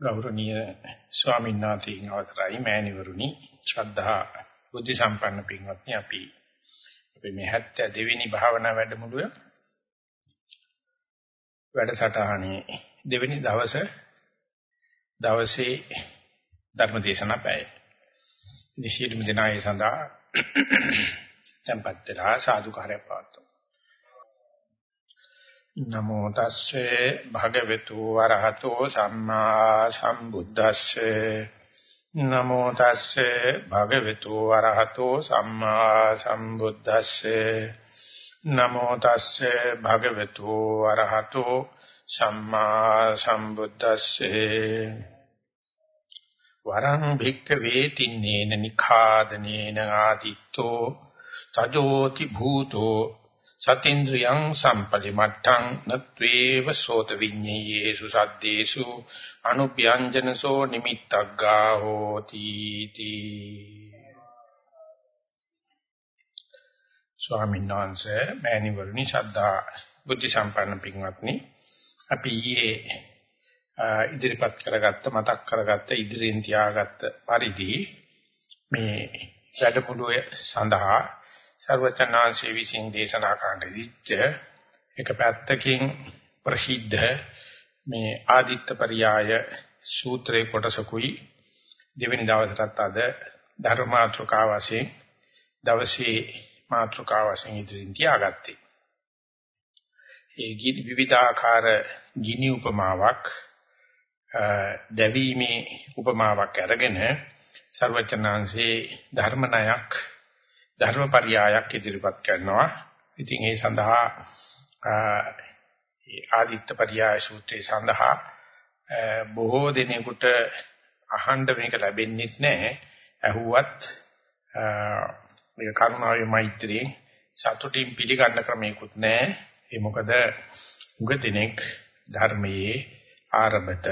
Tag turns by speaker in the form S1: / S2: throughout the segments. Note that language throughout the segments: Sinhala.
S1: ගෞරවනීය ස්වාමීන් වහන්සේගෙන් අවසරයි මෑණිවරුනි ශ්‍රද්ධා බුද්ධ සම්පන්න පින්වත්නි අපි අපි මේ 72 වෙනි භාවනා වැඩමුළුව වැඩසටහනේ දෙවෙනි දවසේ දවසේ ධර්ම දේශනා පැය. නිශීලමු දිනායේ සඳහා tempත් වෙලා සාදුකාරය පවත්වමු. නමෝ තස්සේ භගවතු වරහතෝ සම්මා සම්බුද්දස්සේ. නමෝ තස්සේ භගවතු වරහතෝ සම්මා සම්බුද්දස්සේ. නමෝ තස්සේ භගවතු වරහතෝ සම්මා සම්බුද්දස්සේ. වරං භික්ඛවේ තින්නේන නිඛාදනේන ආදිත්තෝ සජෝති භූතෝ සතින්ද්‍රියං සම්පරිමට්ඨං නත්වේව සෝත විඤ්ඤේයේසු සද්දේසු අනුප්‍යංජනසෝ නිමිත්තග්ගා හෝති තී. ස්වාමීන් වහන්සේ මෑණිවරණි ශ්‍රද්ධා බුද්ධ සම්පන්න පින්වත්නි අපි ඊයේ ඉදිරිපත් කරගත්ත මතක් කරගත්ත ඉදිරියෙන් තියාගත්ත පරිදි මේ වැඩමුළුවේ සඳහා සර්වචනාංශේ විසින් දේශනා කරන්න දීච්ච එක පැත්තකින් ප්‍රසිද්ධ මේ ආදිත්ත පරයය සූත්‍රේ කොටසකුයි දෙවෙනි දවසටත් අද ධර්මාත්‍රකා වශයෙන් දවසේ මාත්‍රකා වශයෙන් ඉදිරින් තියාගත්තේ. ඒ ගිනි විවිධාකාර ගිනි උපමාවක් දැවීමේ උපමාවක් අරගෙන සර්වචනාංශේ ධර්මණයක් ධර්මපරියායක් ඉදිරිපත් කරනවා. ඉතින් ඒ සඳහා ඒ ආදිත්ත පරියාය සූත්‍රයේ සඳහා බොහෝ දිනෙකට අහන්න මේක ලැබෙන්නේ නැහැ. ඇහුවත් මේක කරුණාවේ මෛත්‍රියෙන් සතුටින් පිළිගන්න ක්‍රමයක්වත් නැහැ. ඒ මොකද උග දිනෙක ධර්මයේ ආරම්භත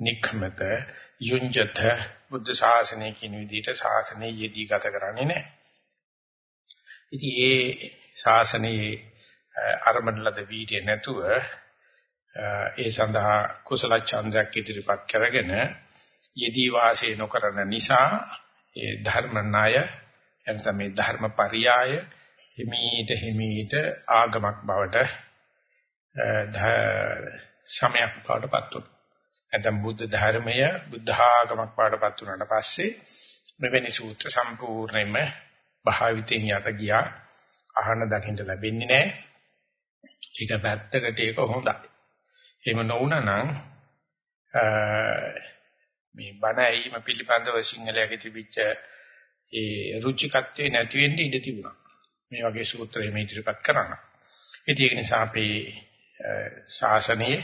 S1: නික්මත යුංජත බුද්ධ ශාසනය කියන විදිහට ශාසනය යෙදී ගත කරන්නේ නැහැ. ඉතින් ඒ ශාසනයේ අරමුණ ලද වීර්ය නැතුව ඒ සඳහා කුසල ඡන්දයක් ඉදිරිපත් කරගෙන යෙදී වාසය නොකරන නිසා ඒ ධර්ම ණය එනසම මේ ධර්ම පරියාය හිමීට හිමීට ආගමක් බවට සමයක් බවට පත් වුණා. නැත්නම් බුද්ධ ධර්මය බුද්ධ ආගමක් බවට පත් වුණාට පස්සේ මෙවැනි සූත්‍ර සම්පූර්ණයෙන්ම භාවිතෙන් යට ගියා අහන්න දකින්න ලැබෙන්නේ නැහැ. ඒක පැත්තකට ඒක හොඳයි. එහෙම නොවුනා නම් මේ බණ ඇහිම පිළිබඳව සිංහලයේ තිබිච්ච ඒ රුචිකත්වේ නැති වෙන්න ඉඩ තිබුණා. මේ වගේ සූත්‍රය මේ ඉදිරිපත් කරන්න. ඉතින් ඒක නිසා අපේ ශාසනයේ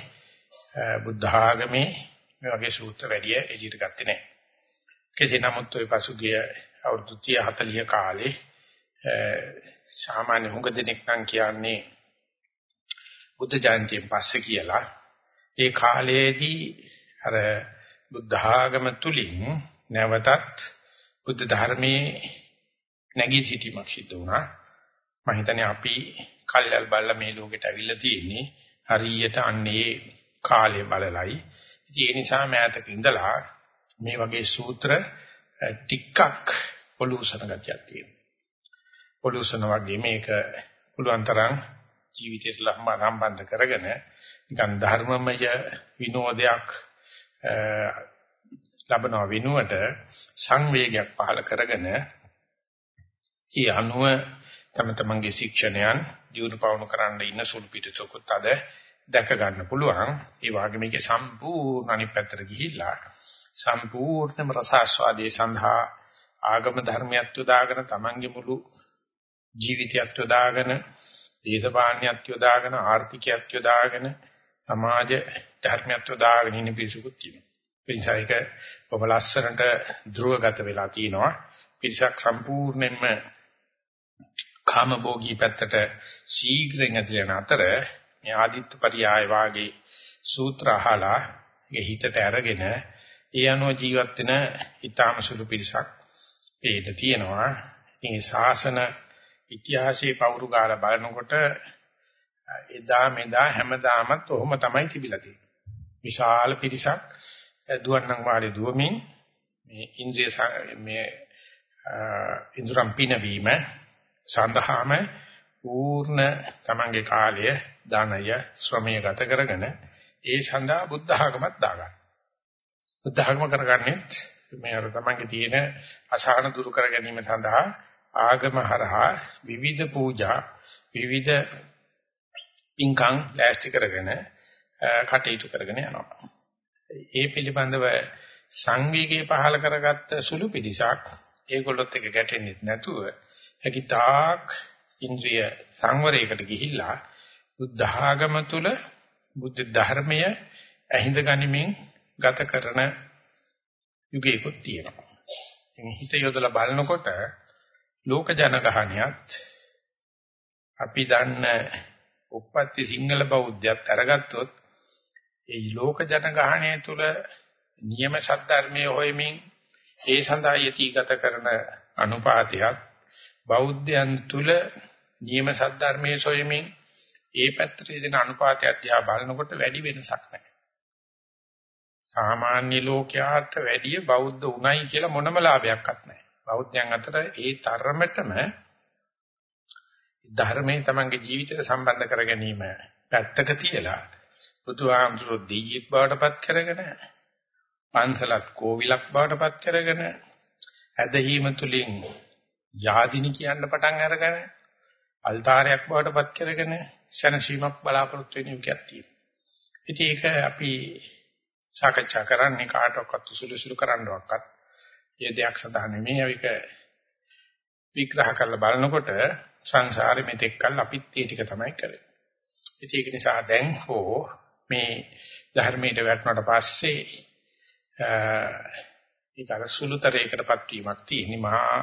S1: බුද්ධ ආගමේ මේ වගේ සූත්‍ර වැඩි එජිට ගත්තේ නැහැ. කෙසේ නමුත් ওই පසුගිය අවුරුදු 30 40 කාලේ සාමාන්‍ය හුඟ දෙනෙක් නම් කියන්නේ බුද්ධ ජයන්තියෙන් පස්සේ කියලා. ඒ කාලයේදී අර බුද්ධ ආගම තුලින් නැවතත් බුද්ධ ධර්මයේ නැගී සිටීමක් සිදු වුණා. මම හිතන්නේ අපි කල්යල් බල්ලා මේ ලෝකෙට අවිල්ලා තියෙන්නේ හරියට අන්නේ කාලය බලලයි. ඉතින් ඒ නිසා මෑතක ඉඳලා මේ වගේ සූත්‍ර ටිකක් පොලූෂණ ගතියක් තියෙනවා. පොලූෂණ වගේ මේක පුළුවන් තරම් ජීවිතයට සම්බන්ධ කරගෙන නිකන් ධර්මමය විනෝදයක් ලබන වෙනුවට සංවේගයක් පහළ කරගෙන ඒ අනුව තම තමන්ගේ ශික්ෂණයන් දියුණු පවණු කරන්න ඉන්න සුළු පිටසකුත් අද දැක ගන්න පුළුවන්. ඒ වගේ මේකේ සම්පූර්ණ අනිත් පැත්තට ගිහිල්ලා සම්පූර්ණම රසාස්වාදයේ සඳහා ආගම ධර්මයක් යොදාගෙන තමන්ගේ මුළු ජීවිතයක් යොදාගෙන දේශපාලනයක් යොදාගෙන ආර්ථිකයක් යොදාගෙන සමාජ ධර්මයක් යොදාගෙන ඉන්න පිරිසකුත් තියෙනවා. පිරිසයික ඔබ ලස්සනට ධ්‍රුවගත වෙලා තිනවා. පිරිසක් සම්පූර්ණයෙන්ම කාමභෝගී පැත්තට ශීඝ්‍රයෙන් ඇදලා යන අතර මේ ආදිත්‍ය පරියාය වාගේ සූත්‍ර අහලා ඒ හිතට අරගෙන ඒ අනුව ජීවත් වෙන ඊටාම සුළු පිරිසක් ඒට තියෙනවා. ඉතින් ශාසන ඉතිහාසයේ පවුරු ගාලා බලනකොට එදා මෙදා හැමදාමත් ඔහොම තමයි තිබිලා තියෙන්නේ. විශාල පිරිසක් දුවන්නම් වාලේ දුවමින් මේ ඉන්ද්‍රිය මේ ඉන්ද්‍රම් පිනවීම සඳහාම පූර්ණ තමන්ගේ කාලය දානය ශ්‍රමය ගත කරගෙන ඒ සඳහා බුද්ධ ආගමක් දාගන්න. බුද්ධ ආගම කරගන්නේ මේ අර තමන්ගේ තියෙන අසහන දුරු කර ගැනීම සඳහා ආගම හරහා විවිධ පූජා විවිධ පින්කම් ලෑස්ති කරගෙන කටයුතු කරගෙන යනවා. ඒ පිළිබඳව සංවේගය පහල කරගත්ත සුළු පිළිසක් ඒගොල්ලොත් එක ගැටෙන්නේ නැතුව හැකිතාක් ඉන්ද්‍රිය සංවරයකට ගිහිල්ලා බුද්ධ ආගම තුල බුද්ධ ධර්මය ඇහිඳ ගනිමින් ගත කරන යුගයකුත් තියෙනවා. ඉතින් හිත යොදලා බලනකොට ලෝක ජනගහණියත් අපි දන්න උප්පත්ති සිංහල බෞද්ධයත් අරගත්තොත් ඒ ලෝක ජනගහණය තුල නියම සද්ධර්මයේ හොයමින් ඒ සඳහා යතිගත කරන අනුපාතයක් බෞද්ධයන් තුල නියම සද්ධර්මයේ සොයමින් ඒ පැත්තට දෙන අනුපාතය අධ්‍යා බලනකොට වැඩි වෙනසක් නැහැ. සාමාන්‍ය ලෝකයාට වැඩිය බෞද්ධ උණයි කියලා මොනම ලාභයක්වත් නැහැ. බෞද්ධයන් අතර ඒ තරමටම ධර්මයේ තමන්ගේ ජීවිතයට සම්බන්ධ කර ගැනීම පැත්තක තියලා බුදුහාමුදුරුවෝ දෙයියෙක් බවටපත් කරගෙන පන්සලක් කෝවිලක් බවටපත් කරගෙන ඇදහිම තුලින් යාදිනි කියන්න පටන් අරගෙන අල්තාරයක් බවටපත් කරගෙන ශනසීමක් බලාපොරොත්තු වෙන යුගයක් තියෙනවා. ඉතින් ඒක අපි සාකච්ඡා කරන්නේ කාටවත් සුළුසුළු කරන්නවක්වත් ඒ දෙයක් සඳහා නෙමෙයි ඒක විග්‍රහ කරලා බලනකොට සංසාරෙ මෙතෙක් කල් අපිත් ඒ ටික තමයි කරේ. ඉතින් ඒක නිසා දැන් හෝ මේ ධර්මයට වැටුණාට පස්සේ ඒක අර සුළුතරයකටපත් වීමක් තියෙන්නේ. මහා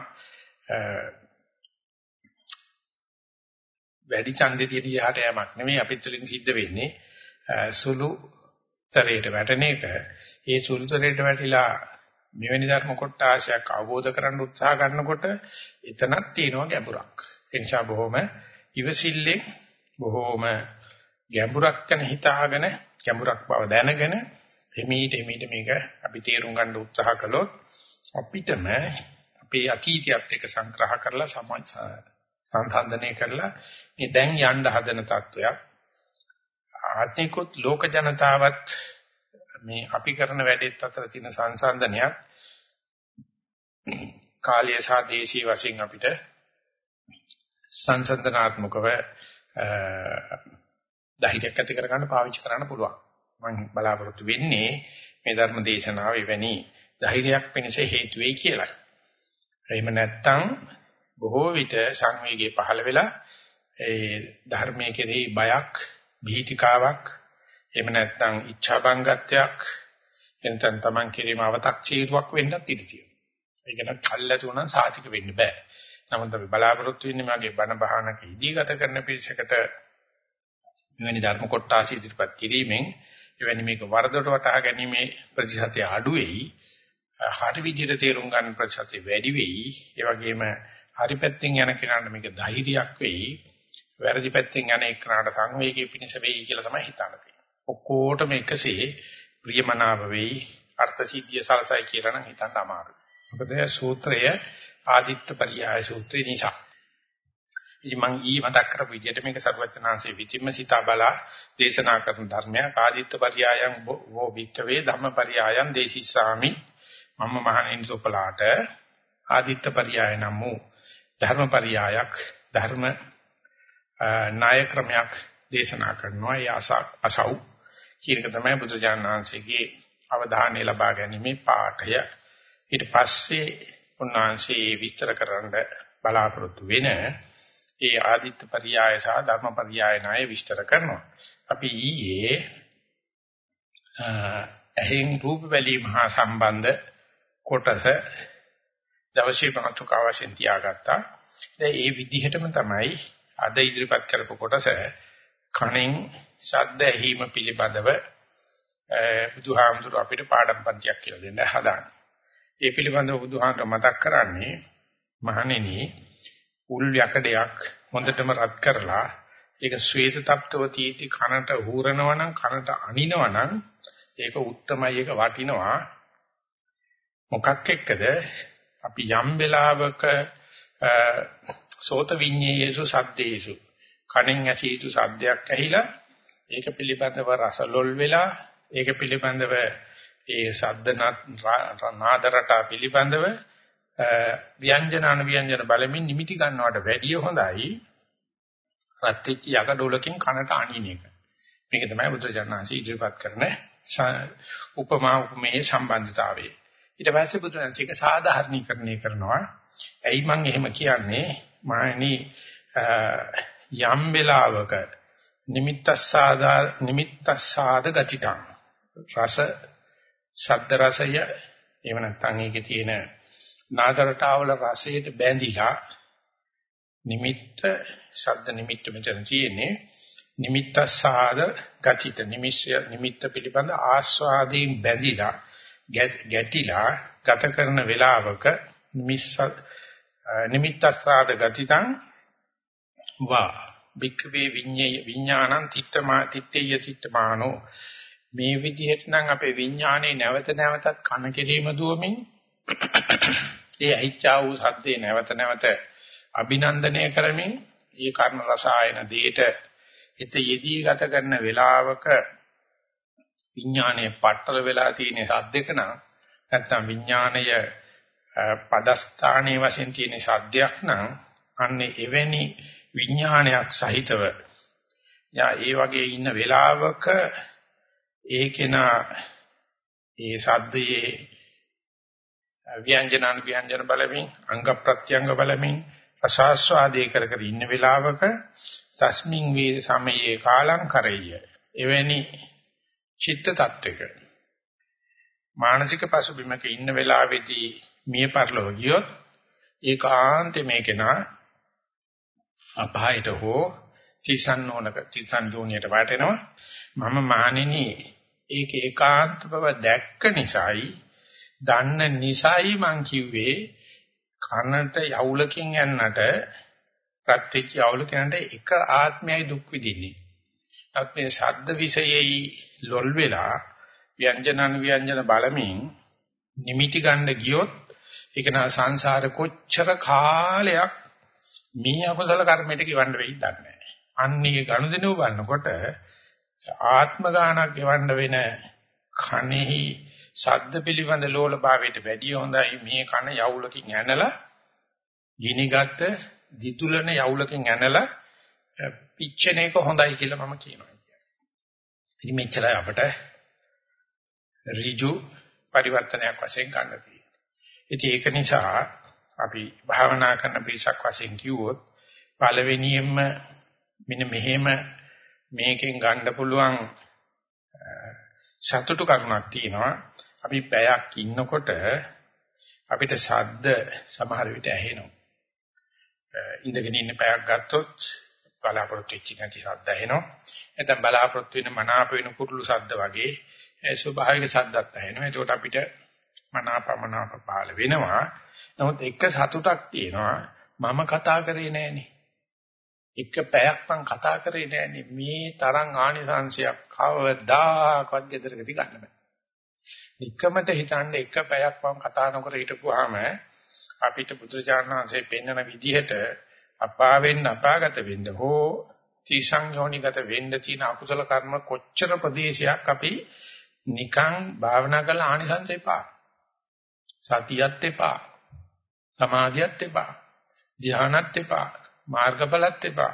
S1: වැඩි ඡන්දේ තියෙන යහට යamak නෙමෙයි අපිත් වලින් සිද්ධ වෙන්නේ. සුළු තරයට වැටෙන එක ඒ සුළු තරයට වැටිලා මෙවැනි ධර්ම කොටාශයක් අවබෝධ කරගන්න උත්සාහ කරනකොට එතනක් තියෙනවා ගැඹුරක්. ඒ නිසා බොහොම ඉවසිල්ලෙන් බොහොම ගැඹුරක් ගැන හිතාගෙන ගැඹුරක් බව දැනගෙන එමීට එමීට මේක අපි තේරුම් ගන්න උත්සාහ කළොත් අපිටම අපේ අතීතයත් එක්ක සංග්‍රහ කරලා සමාජ සංසන්දනය කරලා මේ දැන් යන්න හදන තත්වයක් ආත්මිකුත් ලෝක ජනතාවත් මේ අපි කරන වැඩෙත් අතර තියෙන සංසන්දනයක් කාලය සහ දේශීය වශයෙන් අපිට සංසන්දනාත්මකව ධෛර්යයක් ඇති කරගන්න පාවිච්චි කරන්න පුළුවන්. මම බලාපොරොත්තු වෙන්නේ මේ ධර්ම දේශනාව එවැනි ධෛර්යයක් වෙනස හේතු වෙයි කියලා. එහෙම නැත්නම් බොහෝ විට සංවේගය පහළ වෙලා ඒ ධර්මයේ කෙරෙහි බයක්, භීතිකාවක්, එහෙම නැත්නම් ඉච්ඡාබංගත්වයක්, එතෙන් තමන් කෙරෙහිම අව탁චීරුවක් වෙන්නත් ඉඩ තියෙනවා. ඒක නම් කල්ැතු උනන් සාතික වෙන්න බෑ. නමුත් අපි බලාපොරොත්තු වෙන්නේ මගේ බණ බහනක ඉදී ගත කරන පිරිසකට මෙවැනි ධර්ම කොටස ඉදිරිපත් කිරීමෙන් එවැනි මේක වරදොට වටහා ගැනීමේ ප්‍රතිශතය අඩු වෙයි. හරි විදිහට තේරුම් ගන්න ප්‍රතිශතය වැඩි වෙයි. ඒ වගේම හරි පැත්තෙන් යන කෙනාට මේක ධෛර්යයක් වෙයි. වැරදි පැත්තෙන් යන එක්කනට සංවේගී පිණිස වෙයි කියලා තමයි හිතන්නේ. ඔක්කොටම එකසේ ප්‍රියමනාප වෙයි. අර්ථ සිද්ධිය සලසයි කියලා නම් හිතන්න අමාරුයි. මොකද සූත්‍රය ආදිත්ත පරියාය සූත්‍රය නිසා. ඉතින් මම ඊ මතක් කරපු විදිහට මේක සර්වඥාන්සේ විචිම්ම සිතා බලා දේශනා කරන ධර්මයක් ආදිත්ත පරියායන් වෝ වික්කවේ ධම්ම පරියායන් දේශිසාමි මම මහණෙනි සොපලාට ආදිත්ත පරියාය නම් වූ ධර්ම පරියායක් ධර්ම ණය ක්‍රමයක් දේශනා කරනවා ඒ අසව් කියන එක තමයි බුදුජානනාංශයේ අවධානය ලබා ගැනීමේ පාඨය ඊට පස්සේ උන්වහන්සේ විස්තර කරන්න බලාපොරොත්තු වෙන ඒ ආදිත්‍ය පරියාය සහ ධර්ම පරියාය ණය විස්තර කරනවා. අපි ඊයේ එහෙන් රූප බැලීම හා සම්බන්ධ කොටස දවසේ මාතෘකාව වශයෙන් තියාගත්තා. දැන් ඒ විදිහටම තමයි අද ඉදිරිපත් කරපු කොටස කණෙන් ශබ්ද ඇහිම පිළිබඳව බුදුහාමුදුර අපිට පාඩම් පන්තියක් කියලා දෙන්න හදාන්නේ. ඒ පිළිබඳව බුදුහාමුදුර මතක් කරන්නේ මහණෙනි උල් යකඩයක් හොඳටම රත් කරලා ඒක ශ්වේත තප්තව තීටි කනට හූරනවා නම් කනට අනිනවා නම් ඒක උත්තරමයි ඒක වටිනවා. මොකක් එක්කද අපි යම් වෙලාවක සෝත විඤ්ඤේයසු සද්දේසු කණෙන් ඇසීතු සද්දයක් ඇහිලා ඒක පිළිබඳව රසලොල් වෙලා ඒක පිළිබඳව ඒ සද්ද නාද රට පිළිබඳව ව්‍යංජන අනුව්‍යංජන බලමින් නිමිති ගන්නවට වැඩිය හොඳයි රත් වෙච්ච යකඩොලකින් කනට අනින එක. මේක තමයි බුදුරජාණන්සේ ඉදිරිපත් කරන උපමා උපමේය සම්බන්ධතාවය. ඊට පස්සේ බුදුරජාණන්සේක සාධාරණීකරණය කරනවා. ඇයි මම එහෙම කියන්නේ? මානි යම් වෙලාවක නිමිත්තස්සාදා නිමිත්තස්සාද ගතිතං රස ශබ්ද රසය එහෙම නැත්නම් ඒකේ තියෙන නාදරටාවල රසයට බැඳිලා නිමිත්ත ශබ්ද නිමිත්ත මෙතන තියෙන්නේ නිමිත්තස්සාද ගතිත නිමිෂ්‍ය නිමිත්ත පිළිබඳ ආස්වාදයෙන් බැඳිලා ගැටිලා ගත කරන වේලාවක නිමිස්ස නිමිත්තස්සාද ගතිතං වා. බික්කවේ විඤ්ඤය විඥානං තිත්තමා තිත්තේය තිත්තමානෝ. මේ විදිහට නම් අපේ විඥානේ නැවත නැවතත් කන කෙරීම දුවමින් ඒ අයිච්ඡා වූ සද්දේ නැවත නැවත අභිනන්දනය කරමින් ඒ කර්ම රසායන දෙයට හිත යෙදී ගත කරන වේලාවක විඥානයේ පట్టල වෙලා තියෙන සද්දක නම් නැත්නම් විඥානය පදස්ථානයේ වශයෙන් තියෙන සද්දයක් නම් අන්නේ එවැනි විඥානයක් සහිතව. යා ඒ වගේ ඉන්න වෙලාවක ඒකේන ඒ සද්දයේ ව්‍යංජනන ව්‍යංජන බලමින් අංග ප්‍රත්‍යංග බලමින් රසාස්වාදේ කර කර ඉන්න වෙලාවක තස්මින් වේ සමයේ කාලං කරෙය එවැනි චිත්ත tattwක මානසික පසුබිමක ඉන්න වෙලාවේදී මිය පරලෝ ගියොත් ඒකාන්තේ මේකේනා අපායට හෝ තිසන් නොනක තිසන් යෝනියට වැටෙනවා මම මහණෙනි ඒක ඒකාන්ත බව දැක්ක නිසායි දන්න නිසායි මං කිව්වේ කනට යවුලකින් යන්නට ප්‍රත්‍යක්ෂ යවුලකින්ට එක ආත්මයයි දුක් විඳින්නේ. අත් මේ ශබ්ද විෂයෙහි ලොල් වෙලා ව්‍යංජනන් ව්‍යංජන බලමින් නිමිටි ගන්න ගියොත් ඒක නා සංසාර කොච්චර කාලයක් මේ අකුසල කර්මයට කිවන්න වෙයිද දන්නේ නැහැ. අන්නේ ගනුදෙනුව බලනකොට ආත්ම ගානක් ගෙවන්න වෙන කණෙහි ශබ්ද පිළිබඳ ලෝලභාවයට වැඩිය හොඳයි මේ කන යවුලකින් ඇනලා ගිනිගත් දිතුලන යවුලකින් ඇනලා පිච්චෙන එක හොඳයි කියලා මම කියනවා. ඉතින් මෙච්චරයි අපට ඍජු පරිවර්තනයක් වශයෙන් ගන්න තියෙන්නේ. ඉතින් ඒක නිසා අපි භාවනා කරන පිරිසක් වශයෙන් කිව්වොත් පළවෙනියෙන්ම මෙන්න මෙහෙම මේකෙන් ගන්න පුළුවන් සතුටු කරුණක් තියෙනවා. අපි පැයක් ඉන්නකොට අපිට ශබ්ද සමහර විට ඇහෙනවා. ඉඳගෙන ඉන්න පැයක් ගත්තොත් බලාපොරොත්තු වෙච්ච නැති ශබ්ද ඇහෙනවා. නැත්නම් බලාපොරොත්තු වෙන මනාප වෙන කුරුළු ශබ්ද වගේ ස්වභාවික ශබ්දත් ඇහෙනවා. ඒකට අපිට මනාපමනාප පාල වෙනවා. නමුත් එක සතුටක් තියෙනවා. මම කතා කරේ නෑනේ. එක පැයක් මං කතා කරේ නෑනේ මේ තරම් ආනිසංශයක් කවදාකවත් ගෙදරකදී ගන්න බෑ. නිකමට හිතන්නේ එක පැයක් මම කතා නොකර හිටපුවාම අපිට බුදුචානන්සේ පෙන්වන විදිහට අපා වෙන්න අපාගත වෙන්න හෝ තීසංයෝනිගත වෙන්න තියෙන අකුසල කර්ම කොච්චර ප්‍රදේශයක් අපි නිකං භාවනා කරලා ආනිසංස එපා. සතියත් එපා. සමාධියත් එපා. ධ්‍යානත් එපා. මාර්ගඵලත් එපා.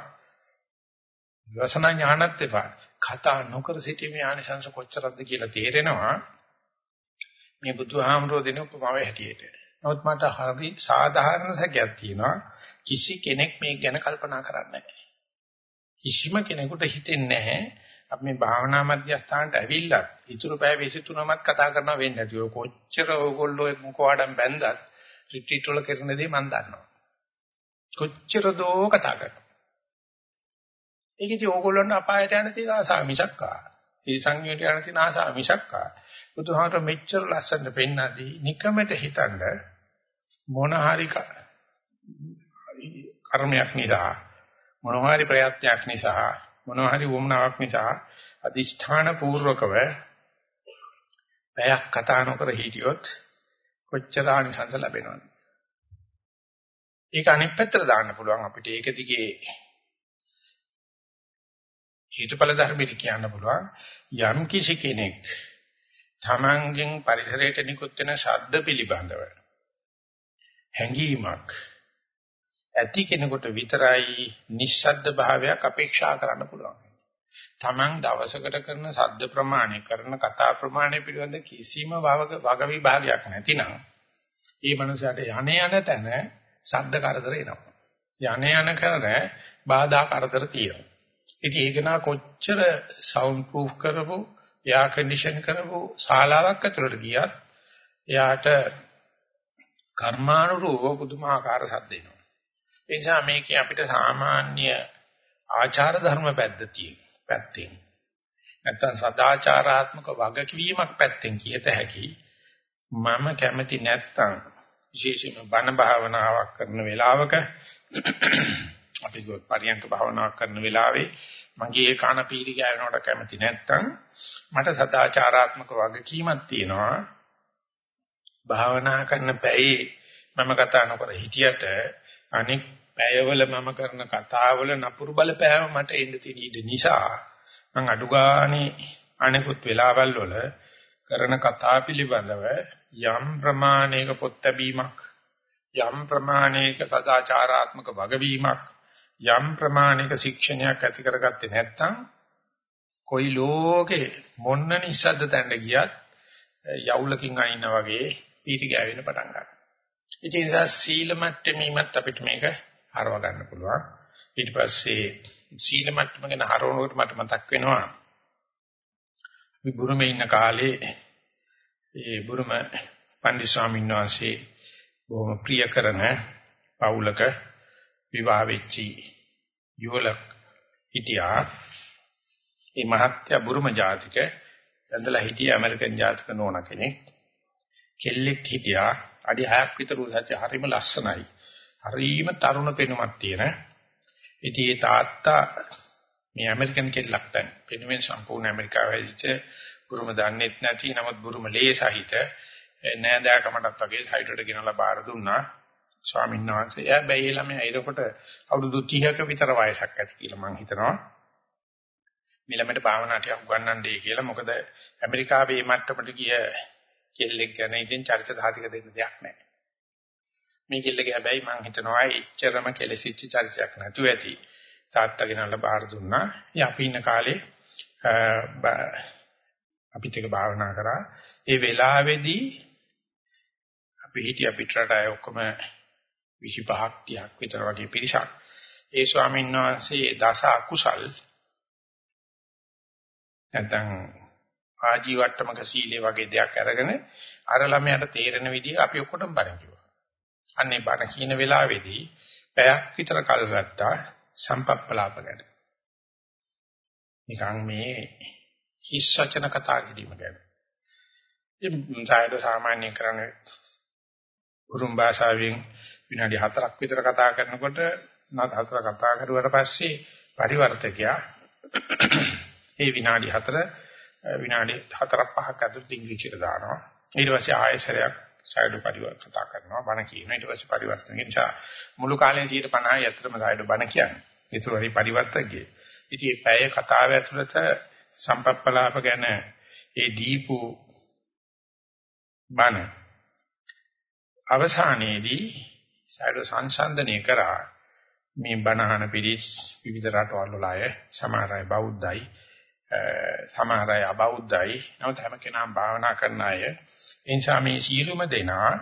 S1: රසනා ඥානත් එපා. කතා නොකර සිටීමේ ආනිසංස කොච්චරද කියලා තේරෙනවා. මේ බුදුහාමුදුරුවෝ දෙන උපමාවේ හැටියට. නමුත් මට හරි සාධාරණ සැකයක් තියෙනවා. කිසි කෙනෙක් මේක ගැන කල්පනා කරන්නේ නැහැ. කිසිම කෙනෙකුට හිතෙන්නේ නැහැ අපි මේ භාවනා මධ්‍යස්ථානට ඇවිල්ලා ඉතුරු පැය 23මත් කතා කරනවා වෙන්නේ නැතිව කොච්චර ඕගොල්ලෝ මොකවඩම් බැන්දත් රිට්‍රීට් වල කරන දේ මම දන්නවා. කොච්චර දෝ කතා කරනවා. ඒක ඉතින් ඕගොල්ලන්ට අපායට යන තියෙන ආසාව මිසක්කා. තිරසංගයට යන තියෙන ආසාව මිසක්කා. බුදුහාමර මෙච්චර ලස්සනට පෙන්නදී නිකමට හිතන්න මොන හරි කර්මයක් නිසා මොන හරි ප්‍රයත්නයක් නිසා මොන හරි වුණාවක් නිසා අදිෂ්ඨාන පූර්වකව පැයක් කතා නොකර හිටියොත් කොච්චර ආනිසංස ලැබෙනවද? ඒක අනිත් පැත්තට දාන්න පුළුවන් අපිට ඒක දිගේ හේතුඵල ධර්මෙට කියන්න පුළුවන් යම් කිසි කෙනෙක් තමන්ගෙන් පරිසරයට නිකුත් වෙන ශබ්ද පිළිබඳව හැඟීමක් ඇති කෙනෙකුට විතරයි නිස්සද්ද භාවයක් අපේක්ෂා කරන්න පුළුවන්. තමන් දවසකට කරන ශබ්ද ප්‍රමාණය කරන කතා ප්‍රමාණය පිළිබඳ කිසිම වග විභාගයක් නැතිනම් ඒ මනුස්සයාට යණ යන තැන ශබ්ද කරදර එනවා. යණ යන කරන බාධා කරදර තියෙනවා. ඉතින් ඒක නා කොච්චර සවුන්ඩ් ප්‍රූෆ් කරපු, එයා කන්ඩිෂන් කරපු ශාලාවක් ඇතුළට ගියත් එයාට කර්මානුරූප පුදුමාකාර සද්ද එනවා. ඒ නිසා මේකේ අපිට සාමාන්‍ය ආචාර ධර්ම පැද්දතියි පැත්තෙන්. නැත්තම් සදාචාරාත්මක වගකීමක් පැත්තෙන් කියත හැකි මම කැමති නැත්තම් විශේෂයෙන්ම බණ භාවනාවක් කරන වෙලාවක අපි ගොඩ පරියන්ක භාවනාවක් කරන වෙලාවේ මගේ කන පීරි ගෑනකට කැමති නැත්තම් මට සදාචාරාත්මක වගකීමක් තියෙනවා. භාවනා කරන පැයේ මම කතා නොකර හිටියට අනික් පැයවල මම කරන කතාවල නපුරු බලපෑම මට එන්න තියෙන ඉඩ නිසා මම අඩු ගානේ අනෙකුත් වෙලාවල් වල කරන කතා පිළිබඳව යම් ප්‍රමාණයක පොත් ලැබීමක් යම් ප්‍රමාණයක සදාචාරාත්මක වගවීමක් යම් ප්‍රමාණයක ශික්ෂණයක් ඇති කරගත්තේ නැත්නම් කොයි ලෝකේ මොන්න නිස්සද්ද තැන්න ගියත් යවුලකින් අයින්නා වගේ පීටි ගෑවෙන්න පටන් ගන්නවා. ඒ නිසා සීල මට්ටමීමත් අපිට මේක හරව ගන්න පුළුවන්. ඊට පස්සේ සීල මට්ටම ගැන හරවනකොට මට මතක් වෙනවා. අපි බුරුමේ ඉන්න කාලේ ඒ බුරුම පන්දි ස්වාමීන් වහන්සේ බොහොම ප්‍රිය කරන පවුලක විවාහ වෙච්චි යුවලක් හිටියා. ඒ මහත්ය බුරුම ජාතික ඇඳලා හිටිය ඇමරිකන් ජාතික නෝන කෙනෙක්. කෙල්ලෙක් හිටියා අඩි 6ක් විතර උසයි හරිම ලස්සනයි. හරිම තරුණ පෙනුමක් තියෙන. ඉතින් ඒ තාත්තා මේ ඇමරිකන් කෙල්ලක් දැන් පෙනුමෙන් සම්පූර්ණ ඇමරිකාවේ ඉච්ච බුරුම දන්නේත් නැති නමුත් බුරුම ලේ සහිත නෑදෑකමටත් වගේ හයිඩ්‍රට ගෙනලා බාර දුන්නා. ස්වාමීන් වහන්සේ එයා බැයි ළමයා එනකොට අවුරුදු 30ක විතර වයසක් ඇති කියලා මම හිතනවා. මේ ළමයට භාවනා ටිකක් උගන්වන්නයි කියලා මොකද ඇමරිකාවේ මේ මට්ටමට ගිය කෙල්ලෙක් ගැන ඉතින් චරිත සාධක දෙන්න දෙයක් නැහැ. මේ කෙල්ලගේ හැබැයි මම හිතනවා එච්චරම කෙලසිච්ච චරිතයක් නැතුව ඇති. තාත්තා ගෙනල්ලා බාර දුන්නා. ඉතින් අපි ඉන්න කාලේ අපිත් එක භාවනා කරා. ඒ වෙලාවේදී අපි හිටිය පිටරට අය ඔක්කොම 25ක් 30ක් විතර වගේ පිරිසක්. ඒ ස්වාමීන් වහන්සේ දස අකුසල් නැත්නම් ආජීවට්ටමක සීලේ වගේ දෙයක් අරගෙන අර ළමයාට තේරෙන විදිහ අපි ඔක්කොටම බණ කිව්වා. අන්නේ බණ කියන වෙලාවේදී පැයක් විතර කල් ගත්තා සම්පප්පලාප ගැන. නිකන් මේ හිස් වචන කතා කිරීම ගැන. ඉතින් සායද සාමාන්‍ය කරන්නේ උරුම් භාෂාවෙන් විනාඩි 4ක් විතර කතා කරනකොට නත් හතර කතා කරුවට පස්සේ පරිවර්තකයා ඒ විනාඩි 4 විනාඩි 4ක් 5ක් ඇතුළත ඉංග්‍රීසියට දානවා. ඊට පස්සේ ආයෙසරයක් සයිඩ් පරිවර්තන කතා කරනවා බණ කියනවා. ඊට පස්සේ පරිවර්තන නිසා මුළු කාලේ 150යි ඇත්තටම සයිඩ් බණ කියන්නේ. ඒක හරි පරිවර්තකයේ. ඉතින් මේ පැය කතාව ඇතුළත සම්පප්පලාප ගැන ඒ දීපු බණ අවසානයේදී සයිඩ් සංසන්දනය කරා මේ බණහන පිළිස් විවිධ රටවල් වල අය සමහර අය බෞද්ධයි සමහර අය අබෞද්ධයි. නමුත් හැම කෙනාම භාවනා කරන අය. ඒ නිසා මේ සීලුම දෙනා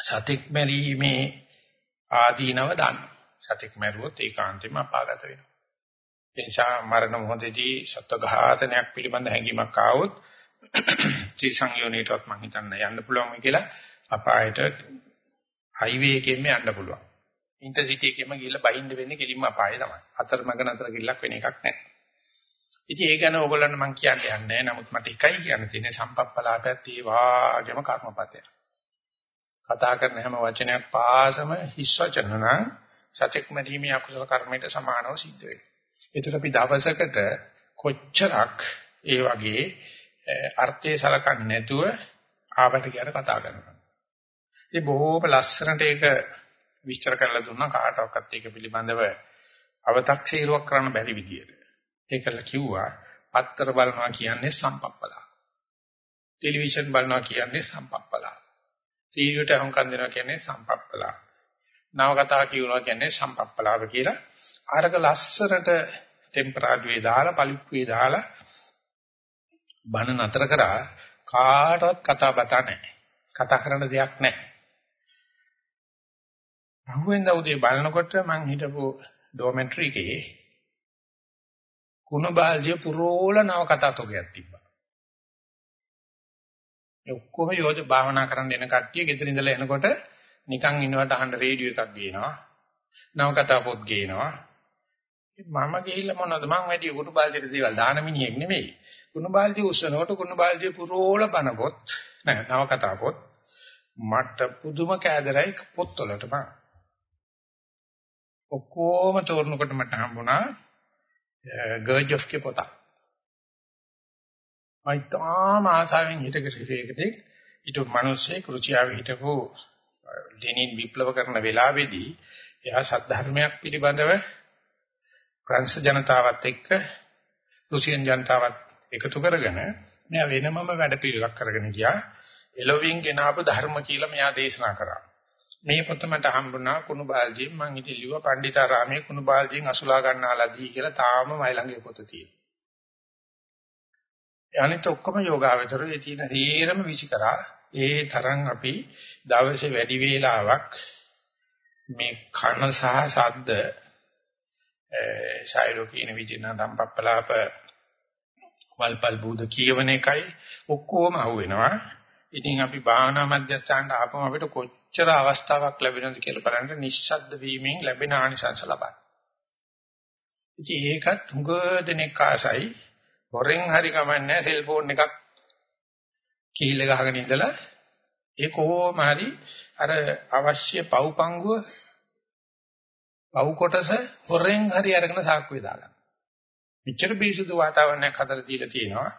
S1: සතික් මෙරීමේ ආදීනව දන්න. සතික් මරුවොත් ඒකාන්තයෙන්ම අපාගත වෙනවා. ඒ නිසා මරණ මොහොතේදී සත්ව ඝාතනයක් පිළිබඳ හැඟීමක් ආවොත් ත්‍රිසංයෝනීටවත් මං හිතන්න යන්න පුළුවන් කියලා අපායට හයිවේ එකෙන්ම යන්න පුළුවන්. ඉන්ටර්සිටි එකෙන්ම ගිහිල්ලා බහින්න වෙන්නේ කෙලින්ම අපාය තමයි. අතරමඟ නතර ගිල්ලක් වෙන එකක් නැහැ. ඉතින් ඒ ගැන ඕගොල්ලන්ට මම කියන්න යන්නේ නමුත් මට එකයි කියන්න තියෙන්නේ සම්පප්පලාපයත් ඒ වාගේම කර්මපතය. කතා කරන හැම වචනයක් පාසම හිස් වචන නම් සත්‍යක් මැදීමේ අකුසල කර්මයට සමානව සිද්ධ වෙනවා. ඒතර අපි දවසකට කොච්චරක් ඒ වගේ අර්ථය සලකන්නේ නැතුව ආවට කියන කතා කරනවා. ඉතින් බොහෝම ලස්සනට ඒක විස්තර කරලා දුන්නා කාටවත් ඒක පිළිබඳව අව탁සීරුවක් කරන්න බැරි විදියට. ඒකල කිව්වා පත්තර බලනවා කියන්නේ සම්පප්පලා. ටෙලිවිෂන් බලනවා කියන්නේ සම්පප්පලා. ටීවීට හුම්කන් දෙනවා කියන්නේ සම්පප්පලා. නවකතා කියනවා කියන්නේ සම්පප්පලාව කියලා. ආරක ලස්සරට ටෙම්පරාඩුවේ දාලා පලිප්පුවේ දාලා බණ නතර කරා කාටවත් කතා බතා නැහැ. කතා කරන්න දෙයක් නැහැ. අහුවෙන්ද උදේ බලනකොට මං හිටපු ඩෝමෙන්ටරි එකේ කුණ බාල්දිය පුරෝල නව කතා තොගයක් තිබ්බා. ඒ ඔක්කොම යෝජ භාවනා කරන්න එන කට්ටිය ගෙදර ඉඳලා එනකොට නිකන් ඉන්නවට අහන්න රේඩියෝ එකක් ගේනවා. නව කතා පොත් ගේනවා. මම ගිහිල්ලා මොනවද මං වැඩි කුණු බාල්දියට දේවල් දාන මිනිහෙක් නෙමෙයි. කුණු බාල්දිය උස්සනකොට කුණු බාල්දිය පුරෝල බන පොත් නෑ නව කතා පොත් මට පුදුම කෑදරයි පොත්වලට බං. ඔක්කොම තෝරනකොට මට හම්බුණා ගර්ජ් ඔෆ් කේ පොත. මයිතාම ආසාවෙන් හිටක සිටේකදී ඊට මිනිස්සේ කෘෂියාව හිටපු uh, ලෙනින් විප්ලව කරන වෙලාවේදී එයා සද්ධර්මයක් පිළිබඳව ප්‍රංශ ජනතාවත් එක්ක රුසියන් ජනතාවත් එකතු කරගෙන මෙයා වෙනමම වැඩ පිළිලක් කරගෙන ගියා. එළොවින් ගෙනාපු ධර්ම කියලා මෙයා දේශනා කරා. මේ පොත මට හම්බුණා කුණු බාල්දියෙන් මං ඉතින් ලිව්වා පණ්ඩිතාරාමයේ කුණු බාල්දියෙන් අසුලා ගන්නාලාදී කියලා තාම මයි ළඟ පොත තියෙනවා. අනිත් ඔක්කොම යෝගාවචරෝ ඒ තියෙන තීරම විසිකරා ඒ තරම් අපි දවසේ වැඩි වේලාවක් මේ කන සහ ශබ්ද ශායරෝ කියන විදිහට සම්පප්පලාප වල්පල් බුද කියවන එකයි ඔක්කොම අහුවෙනවා. ඉතින් අපි භාවනා මධ්‍යස්ථානට ආපම අපිට කොච්චර අවස්ථාවක් ලැබෙනවද කියලා බලන්න නිශ්ශබ්ද වීමෙන් ලැබෙන ආනිසංස ලබන්න. ඉතින් ඒකත් හුඟ දෙනෙක් ආසයි හොරෙන් හරි කමන්නේ සෙල්ෆෝන් එකක් කිහිල්ල ගහගෙන ඉඳලා ඒ කොහොම හරි අර අවශ්‍ය පව්පංගුව පව් කොටස හොරෙන් හරි අරගෙන සාක්කුවේ දාගන්න. මෙච්චර පිරිසුදු වාතාවරණයක් හදලා දීලා තියෙනවා.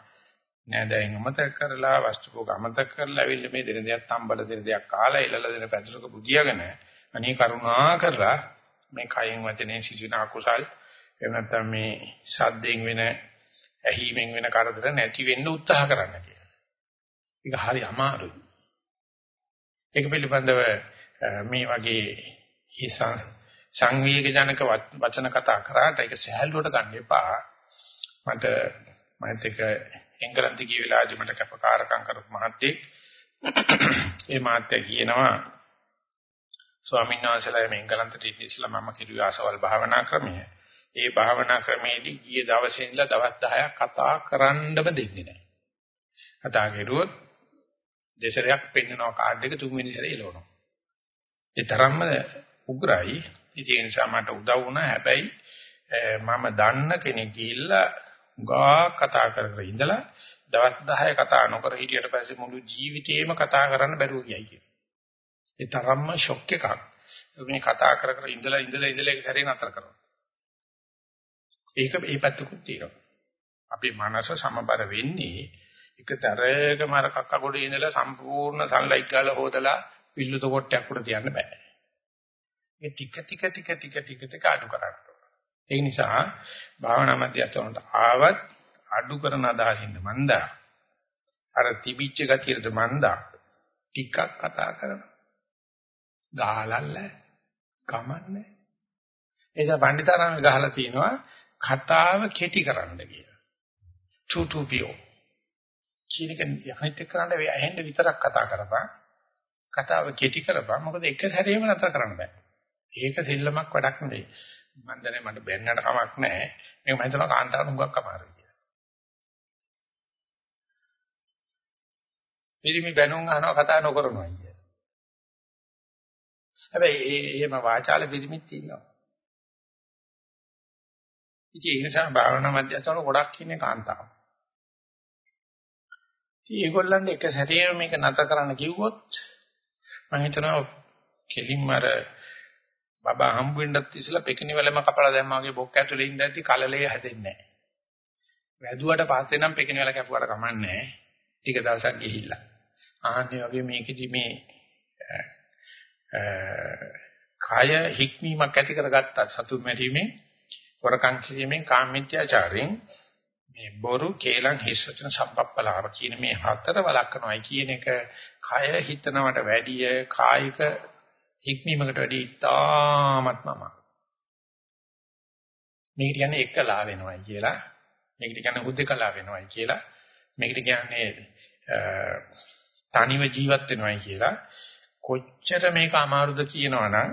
S1: නෑදෑයින් අමතක කරලා වස්තුකෝක අමතක කරලා ඇවිල්ලා මේ දෙන දෙයක් තම්බල දෙන දෙයක් කාලා ඉලලා දෙන පැදුරක බුදියාගෙන අනේ කරුණා කරලා මේ කයෙන් වචනේ සිදුවන අකුසල් එහෙම නැත්නම් මේ ශබ්දයෙන් වෙන ඇහිීමෙන් වෙන කරදර නැති වෙන්න උත්සාහ කරන්න කියලා. ඒක හරි අමාරුයි. ඒක පිළිබඳව මේ වගේ හිසා සංවේගජනක වචන කතා කරාට ඒක සහැල්ලුවට ගන්න එපා. මට මයිත් එක එංගලන්තේ ගිය වෙලාවදී මට කැපකාරකම් කරපු මහත්තයෙක් ඒ මහත්තයා කියනවා ස්වාමීන් වහන්සේලා මේ එංගලන්තට ඉස්සෙල්ලා මම කිරුවේ ආසවල් භාවනා ක්‍රමය. ඒ භාවනා ක්‍රමයේදී ගිය දවසේ ඉඳලා දවස් 10ක් කතා කරන්නම දෙන්නේ නැහැ. කතා කරුවොත් දෙසරයක් පෙන්නනවා කාඩ් එක තුන්වෙනි සැරේ එලවනවා. ඒ තරම්ම උග්‍රයි. ඉතින් ඒ නිසා මට උදව් වුණා. හැබැයි මම දන්න කෙනෙක් ගිහිල්ලා ගා කතා කර කර ඉඳලා දවස් 10 කතා නොකර හිටියට පස්සේ මුළු ජීවිතේම කතා කරන්න බැරුව ගියයි කියන. ඒ තරම්ම ෂොක් එකක්. මේ කතා කර කර ඉඳලා ඉඳලා ඉඳලා ඒක සැරේ නතර කරනවා. ඒක ඒ පැත්තකුත් තියෙනවා. අපේ මනස සමබර වෙන්නේ එකතරකම අර කක්ක ගොඩේ ඉඳලා සම්පූර්ණ සන්ලයිට් ගාලා හොදලා පිල්ලුත කොටයක් උඩ තියන්න බෑ. ඒ ටික ටික ටික ටික ටික ටික අඩු කරන්න ඒ නිසා භාවනා මධ්‍යස්ථානට ආවත් අඩු කරන අදහසින්ද මන්දා අර තිබිච්ච ගතියද මන්දා ටිකක් කතා කරනවා. ගහලල්ල කමන්නේ එيشා පණ්ඩිතාරාම ගහලා තිනවා කතාව කෙටි කරන්න කියලා. චුටුපියෝ. කීනක අනිත් එක්ක කරන්න ඇහෙන්න විතරක් කතා කරපන්. කතාව කෙටි කරපන්. මොකද එක සැරේම නතර කරන්න බෑ. ඒක සෙල්ලමක් වැඩක් නෙවෙයි. මම දන්නේ මට බැන්නට කමක් නැහැ. මේක මම හිතනවා කාන්තාවට හුඟක් අමාරුයි පිරිමි බැනුම් අහනවා කතා නොකරනවා කියලා. හැබැයි ඒ එහෙම වාචාල පිරිමිත් ඉන්නවා. ඉතින් ඒ නිසා භාවනා මධ්‍යස්ථාන ගොඩක් ඉන්නේ කාන්තාව. ඉතින් ඒගොල්ලන්ට එක සැරේ මේක නැත කරන්න කිව්වොත් මම හිතනවා කෙලින්ම අර බබා හම්බ වෙන්නත් ඉස්සලා පෙකිනි වලම කපලා දැම්මා වගේ බොක්ක ඇතුලේ ඉඳද්දි කලලේ හැදෙන්නේ නැහැ. වැදුවට පස්සේ නම් පෙකින වෙලා කැපුවට කමන්නේ ටික දවසක් ගිහිල්ලා. ආන්නේ වගේ මේකෙදි මේ කාය හික්මීමක් ඇති කරගත්තා සතු මැරීමෙන් වරකම් කිරීමෙන් කාමීත්‍යාචාරයෙන් මේ බොරු කේලම් හිස් වචන සම්පප්පලාව කියන මේ හතර වළක්වනවායි කියන එක කය හිතනවට වැඩිය කායික හික්මීමකට වැඩිය ඉතාමත්මම මේකට කියන්නේ එකලා වෙනවයි කියලා මේකට කියන්නේ හුද්දකලා වෙනවයි කියලා මේකට කියන්නේ තනිව ජීවත් වෙනවයි කියලා කොච්චර මේක අමාරුද කියනවනම්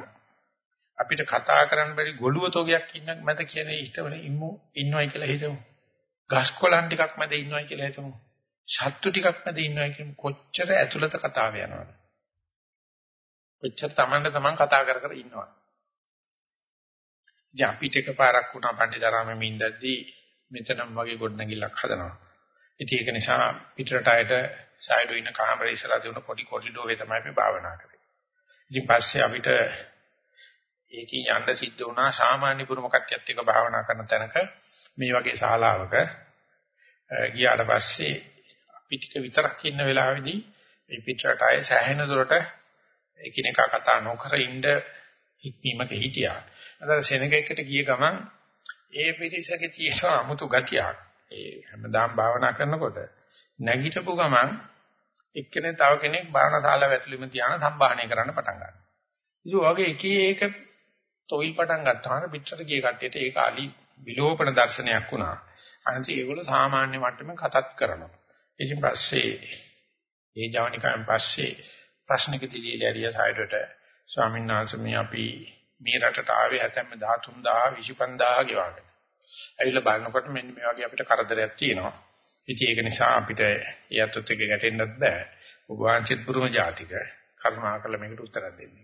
S1: අපිට කතා කරන්න බැරි ගොළුව තෝගයක් ඉන්න මැද කියන ඉഷ്ടවල ඉන්නු ඉන්නවයි කියලා හිතමු. ගස්කොලන් ටිකක් මැද ඉන්නවයි කියලා හිතමු. සත්තු ටිකක් මැද ඉන්නවයි කියමු. කොච්චර ඇතුළත කතාව යනවද? කොච්චර Tamanට Taman කතා කර කර ඉන්නවද? ඉතින් අපිට එකපාරක් වුණා පණ්ඩිතාරාමෙම ඉඳද්දී මෙතනම වගේ ගොඩනැගිල්ලක් හදනවා. ඉතින් ඒක නිසා පිටරට අයට සයිඩෝ ඉන්න කාමරේ ඉස්සලා තිබුණ පොඩි කොරිඩෝරේ තමයි අපි භාවනා කරේ. ඉතින් පස්සේ අපිට ඒකේ යන්න සිද්ධ වුණා සාමාන්‍ය පුරුම කට්ටියත් එක්ක භාවනා කරන තැනක මේ වගේ ශාලාවක ගියාට පස්සේ අපි ටික විතරක් ඉන්න වෙලාවේදී මේ පිටරට ආයේ සෑහෙන දුරට එකිනෙකා කතා නොකර ඉන්න හික්මීමක හිටියා. අද සෙනගයකට ගිය ගමන් ඒ පිරිසකේ තියෙන අමුතු ගතියක්. ඒ හැමදාම භාවනා කරනකොට නැගිටපු ගමන් එක්කෙනෙක් තව කෙනෙක් භාවනා ශාලාව ඇතුළෙම තියාන සම්භාහණය කරන්න පටන් ගන්නවා. ඉතින් ඔයගේ එක එක තොইল පටන් ගත්තාම පිටරට ගිය කට්ටියට ඒක අලි විලෝපන දර්ශනයක් වුණා. අනිත් ඒගොල්ලෝ සාමාන්‍ය මට්ටමේ කතාත් කරනවා. ඉතින් පස්සේ ඒ ජවනිකාන් පස්සේ ප්‍රශ්නකදී ලියලා සායරට ස්වාමීන් වහන්සේ මේ අපි මේ රටට ආවේ හැතැම්ම 13000 25000 ගෙවාගෙන. ඇවිල්ලා බලනකොට මෙන්න මේ වගේ අපිට කරදරයක් තියෙනවා. ඉතින් ඒක නිසා අපිට යැත්තත් එක්ක ගැටෙන්නත් බෑ. ඔබ වහන්සේත් පුරුම ජාතික කරුණාකරලා මේකට උත්තර දෙන්න.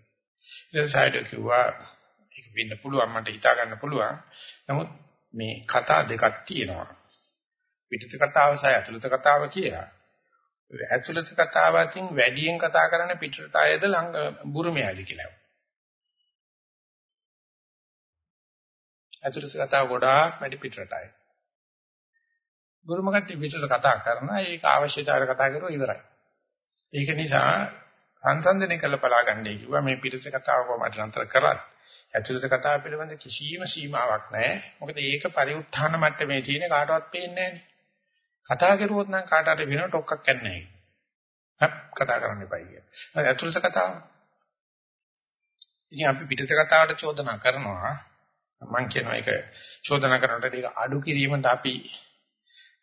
S1: ඊට පස්සේ කිව්වා ඒක වෙන්න පුළුවන් මට හිතා ගන්න පුළුවන්. නමුත් මේ කතා දෙකක් තියෙනවා. පිටිත කතාව සහ ඇතුළත කතාව කියලා. ඇතුළත කතාවකින් වැඩියෙන් කතා කරන්නේ පිටරට ආයද ළඟ බුරුමයයිද කියලා. ඇතුළත කතාව ගොඩාක් වැඩි පිටරට ආයයි. බුරුම කට්ටිය පිටරට කතා කරනවා ඒක අවශ්‍යතාවයට කතා කරුවා ඉවරයි. ඒක නිසා සංසන්දනය කළ බලා ගන්නයි කිව්වා මේ පිටරට කතාව කොහොමද නතර කරත් ඇතුළත කතාව පිළිබඳ කිසිම සීමාවක් නැහැ. මොකද ඒක පරිඋත්ථාන මට්ටමේ තියෙන කාටවත් පේන්නේ නැහැ. කතා කරුවොත් නම් කාට හරි වෙන ටොක්ක්ක් නැහැ. හප් කතා කරන්න එපා කිය. ඇතුළත කතාව. ඉතින් අපි පිටත කතාවට චෝදනා කරනවා. මම කියනවා ඒක චෝදනා කරනකොට ඒක අඩු කිරීමට අපි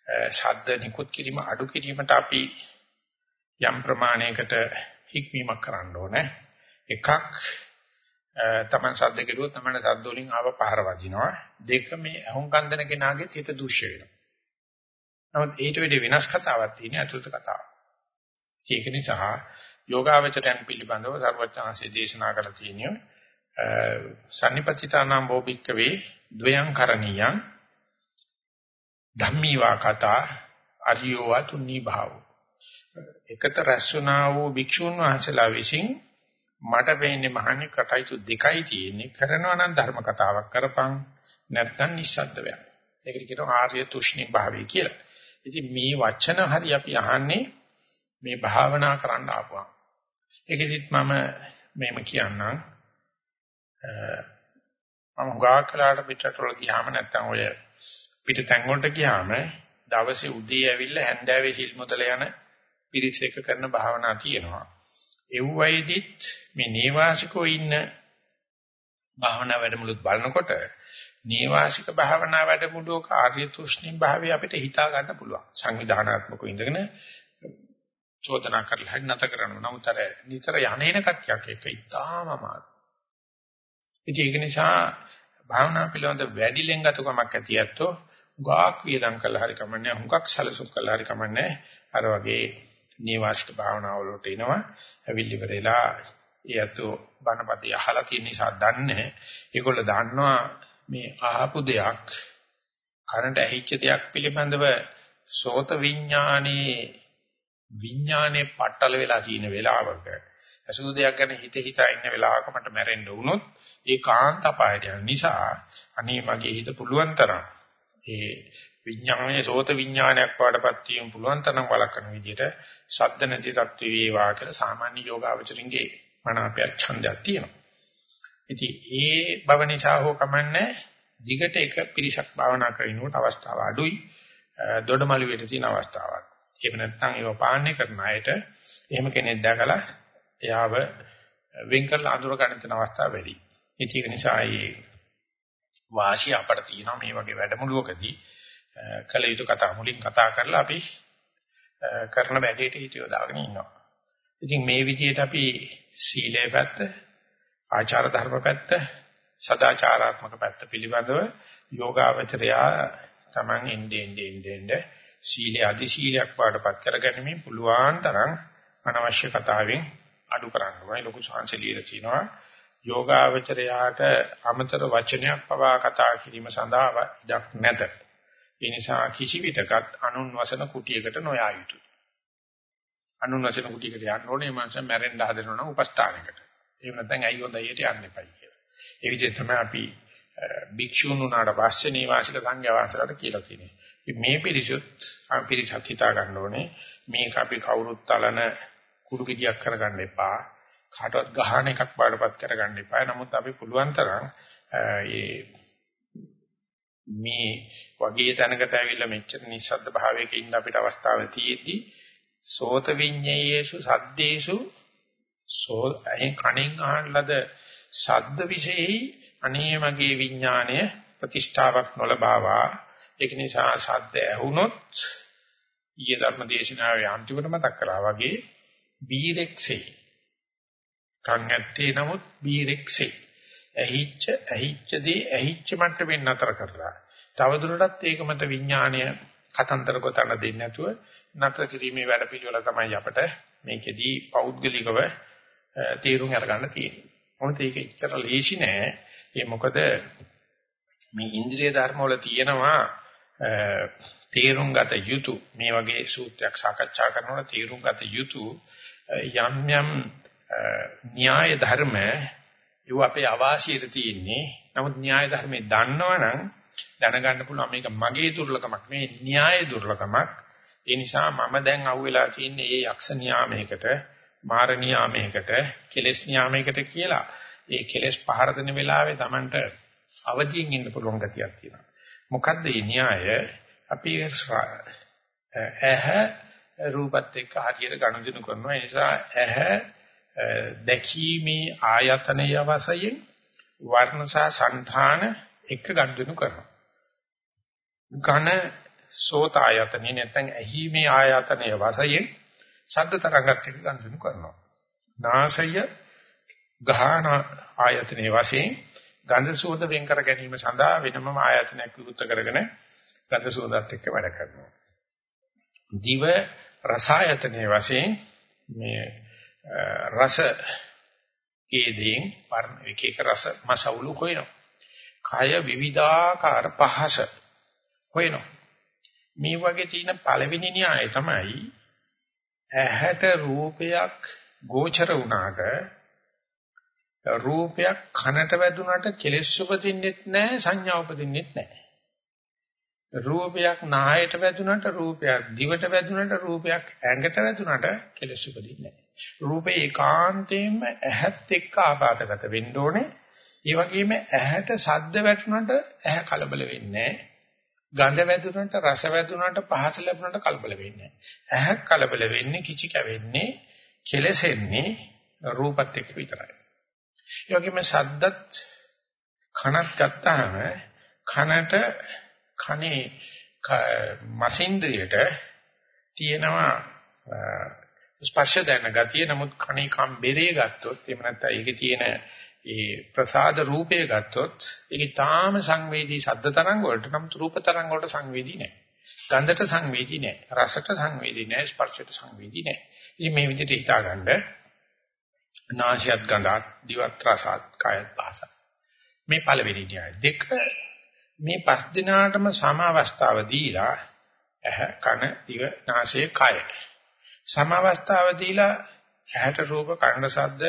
S1: ශබ්ද නිකුත් කිරීම අඩු කිරීමට අපි යම් ප්‍රමාණයකට හික්මීමක් කරන්න ඕනේ. එකක් තමන් සද්ද කෙරුවොත් තමන් සද්ද වලින් ආව පහර වදිනවා. දෙක මේ අහුන් කන්දන කෙනාගේ හිත දුෂ්‍ය වෙනවා. නමුත් ඊට වෙඩි වෙනස් කතාවක් තියෙන අතුලත කතාවක්. ඒක නිසා යෝගාවචරයන් පිළිබඳව සර්වඥාන්සේ දේශනා කරලා තියෙනවා. සම්නිපතිතානම් බෝබික්කවේ ද්වයං කරණීයං ධම්මීවා කතා අරියෝ වතුනි භාව. එකත රැස්ුණා වූ භික්ෂුන් වහන්සේලා විසින් මට වෙන්නේ මහන්නේ කටයුතු දෙකයි තියෙන්නේ කරනවා නම් ධර්ම කතාවක් කරපන් නැත්නම් නිස්සද්ද වෙන්න. ඒකට කියනවා ආර්ය තුෂ්ණි භාවය කියලා. ඉතින් මේ වචන හරි අපි අහන්නේ මේ භාවනා කරන්න ආපුවා. ඒකෙදිත් මම මේම කියන්නම් මම හුඟක් කලකට පිටරටවල ගියාම නැත්නම් ඔය පිටතැන් වලට ගියාම දවසේ උදේ ඇවිල්ලා හැන්දෑවේ සිල් මුතල යන පිරිස් එක කරන භාවනා තියෙනවා. එව්වයිදිත් මේ නේවාසිකෝ ඉන්න භාවනා වැඩමුළුත් බලනකොට නේවාසික භාවනා වැඩමුළුවක ආර්ය තුෂ්ණි භාවය අපිට හිතා ගන්න පුළුවන්. සංවිධානාත්මකව ඉඳගෙන චෝදනා කරලා හරි නැත කරනවා. නමුත් අර නිතර යන්නේන කට්ටියක් එක ඉතාම අමාරු. ඒක නිසා භාවනා පිළිබඳ වැඩි ලෙන්ගතකමක් ඇතියත්තෝ ගාක් වේදම් කළා හරි කමන්නේ හුඟක් සැලසුම් කළා හරි කමන්නේ අර වගේ නේවාසික භාවනාව වලට එනවා. ඇවිල්ලි වෙරලා ඒතු බණපදේ අහලා තියෙන නිසා දන්නේ. ඒගොල්ලෝ දන්නවා මේ අහපු දෙයක් කනට ඇහිච්ච දෙයක් පිළිබඳව සෝත විඥානේ විඥානේ පట్టල වෙලා තියෙන වෙලාවක අසු දෙයක් ගැන හිත හිතා ඉන්න වෙලාවක මට මැරෙන්න වුණොත් ඒ කාන්ත අපායට යන නිසා අනේ මගේ හිත පුළුවන් තරම් ඒ විඥානයේ සෝත විඥානයක් පාඩපත් වීම පුළුවන් තරම් වළක්වන විදිහට ශබ්ද නැති තත්ත්ව වේවා කියලා සාමාන්‍ය යෝගාවචරින්ගේ මනාපය ඡන්දයක් තියෙනවා. ඉතින් ඒ බව නිසා හෝ කමන්නේ දිගට එක පිරිසක් භාවනා කරනකොට අවස්ථාව අඩුයි. දොඩමළු වෙට තියෙන අවස්ථාවක්. එහෙම නැත්නම් ඒව පාලනය කරන අයට එහෙම කෙනෙක් දැකලා එයාව වෙන් කරලා අඳුර ගන්න තියෙන අවස්ථා වැඩි. ඉතින් ඒක නිසා මේ වාසිය අපට තියෙනවා මේ වගේ වැඩමුළුවකදී කළ යුතු කතා මුලින් කතා කරලා අපි කරන වැඩේට හිත යොදාගෙන ඉන්නවා. ඉතින් මේ විදිහට අපි සීලේ පැත්ත, ආචාර ධර්ම පැත්ත, සදාචාරාත්මක පැත්ත පිළිබඳව යෝගාවචරයා Taman එnde ende ende ende සීලේ අධි සීලයක් පාඩපත් කරගැනීමෙන් පුළුවන් තරම් අනවශ්‍ය කතාවෙන් අඩු කරන්න ඕනේ. ලොකු සංසලියලා තිනවා යෝගාවචරයාට අමතර වචනයක් පවා කතා කිරීම සඳහා ඉඩක් නැත. ඒ නිසා කිසි විටකත් අනුන් වසන කුටියකට නොයා යුතුයි. අනුන් වසන කුටියකට යන්න ඕනේ මනස මැරෙන්න හදනවා නම් උපස්ථානයකට. එහෙම නැත්නම් ඇයි හොඳයියට යන්න එපයි කියලා. ඒ විදිහට තමයි අපි භික්ෂුන් උනාට පස්සේ නිවාසික සංඝයා වහන්සේලාට කියලා තියෙන්නේ. මේ පිරිසුත් පිරිසත් හිතා ගන්න ඕනේ මේක අපි කවුරුත් තලන කුඩු කිඩියක් කරගන්න එපා. කාටවත් ගහන එකක් බාඩපත් කරගන්න එපා. නමුත් අපි පුළුවන් තරම් මේ වගේ තැනකට ඇවිල්ලා මෙච්චර නිස්සද්ද භාවයක ඉන්න අපිට අවස්ථාව තියෙද්දි සෝත විඤ්ඤේයේසු සද්දේසු සෝ අහින් කණෙන් අහන්නලද සද්ද විශේෂයි අනේ මගේ විඥාණය ප්‍රතිෂ්ඨාවක් නොලබාවා ඒක නිසා සද්ද ඇහුනොත් ඊයේ ධර්ම දේශනාවේ අන්තිමට මතක් කරා වගේ බීරෙක්සේ කන් ඇත්තේ නමුත් බීරෙක්සේ ඇහිච්ච ඇහිච්ච දේ ඇහිච්ච මට්ටමින් නතර කරලා තවදුරටත් ඒක මත විඥාණය කතන්තර ගොතන දෙන්නේ නැතුව නතර කිරීමේ වැඩ පිළිවෙල තමයි අපිට මේකෙදී පෞද්ගලිකව තීරුම් අරගන්න තියෙන්නේ. මොකද ඒක ඉච්චර ලේසි නෑ. ඒ මොකද මේ ඉන්ද්‍රිය ධර්ම වල තියෙනවා තීරුම් ගත යුතු මේ වගේ සූත්‍රයක් සාකච්ඡා කරනකොට තීරුම් ගත යුතු යම් යම් න්‍යාය ධර්ම ඒව අපේ අවාසියට තියෙන්නේ. නමුත් න්‍යාය ධර්මයේ දන්නවනම් දැනගන්න පුළුවන් මේක මගේ දුර්ලකමක් මේ න්‍යාය දුර්ලකමක්. ඒ නිසා මම දැන් අහුවෙලා තින්නේ මේ යක්ෂ න්‍යාමයකට, මාර න්‍යාමයකට, කෙලෙස් න්‍යාමයකට කියලා. ඒ කෙලෙස් පහර දෙන වෙලාවේ Tamanට අවදියෙන් ඉන්න පුළුවන් ගතියක් තියෙනවා. මොකද්ද මේ න්‍යාය? අපි ඇහ රූපත් එක්ක හරියට ගනුදෙනු කරනවා. ඒ නිසා ඇහ දැකීමේ ආයතනය වශයෙන් වර්ණ සහ సంతාන එක ගනුදෙනු කරනවා. ඝන සෝත ආයතනෙ නැත්නම් ඇහිමේ ආයතනය වශයෙන් ශබ්ද තරංගත් එක්ක ගනුදෙනු කරනවා. නාසය ගාහන ආයතනයේ වශයෙන් ගන්ධ සුවඳ වෙන් කර ගැනීම සඳහා වෙනම ආයතනයක් විවෘත කරගෙන ගන්ධ සුවඳත් එක්ක වැඩ කරනවා. දිව රසායතනයේ වශයෙන් මේ රස ඒදීන් පරණ එක එක රස මසවුලු හොයනවා. කය විවිධාකාර පහස හොයනවා. මේ වගේ තියෙන පළවෙනි න්‍යාය තමයි ඇහැට රූපයක් ගෝචර වුණාට රූපයක් කනට වැදුනට කෙලෙස් උපදින්නෙත් නැහැ සංඥා උපදින්නෙත් නැහැ. රූපයක් නායට වැදුනට රූපයක් දිවට වැදුනට රූපයක් ඇඟට වැදුනට කෙලෙස් උපදින්නේ නැහැ. රූපේ ඒකාන්තයෙන්ම ඇහත් එක්ක ආපාතගත වෙන්න ඕනේ. ඒ වගේම ඇහැට ශබ්ද වැටුනට ඇහැ කලබල වෙන්නේ නැහැ. ගඳ වැදුනට රස වැදුනට පහස ලැබුනට කලබල වෙන්නේ නැහැ. ඇහැ කලබල වෙන්නේ කිචි කැවෙන්නේ කෙලසෙන්නේ රූපත් එක්ක විතරයි. ඒ වගේම ශබ්දත් කනක් ගත්තාම කනට කනේ මසින්ද්‍රියට තියෙනවා ස්පර්ශ දැන ගතිය නමුත් කණේ කම් බෙරේ ගත්තොත් එහෙම නැත්නම් ඒකේ තියෙන ඒ ප්‍රසාද රූපය ගත්තොත් ඒක තාම සංවේදී ශබ්ද තරංග වලට නම් රූප තරංග වලට සංවේදී නැහැ. ගන්ධට සංවේදී නැහැ. රසට සංවේදී නැහැ. ස්පර්ශයට සංවේදී නැහැ. ඉතින් මේ විදිහට හිතාගන්න නාසයත් ගඳත් දිවත් රසත් කායත් පහසත් මේ පළවෙනි න්‍යාය දෙක මේ පස් දිනාටම සම අවස්ථාව දීලා ඇහ කන දිව නාසය කය සම අවස්ථාව දීලා ඇහැට රූප කන ශබ්ද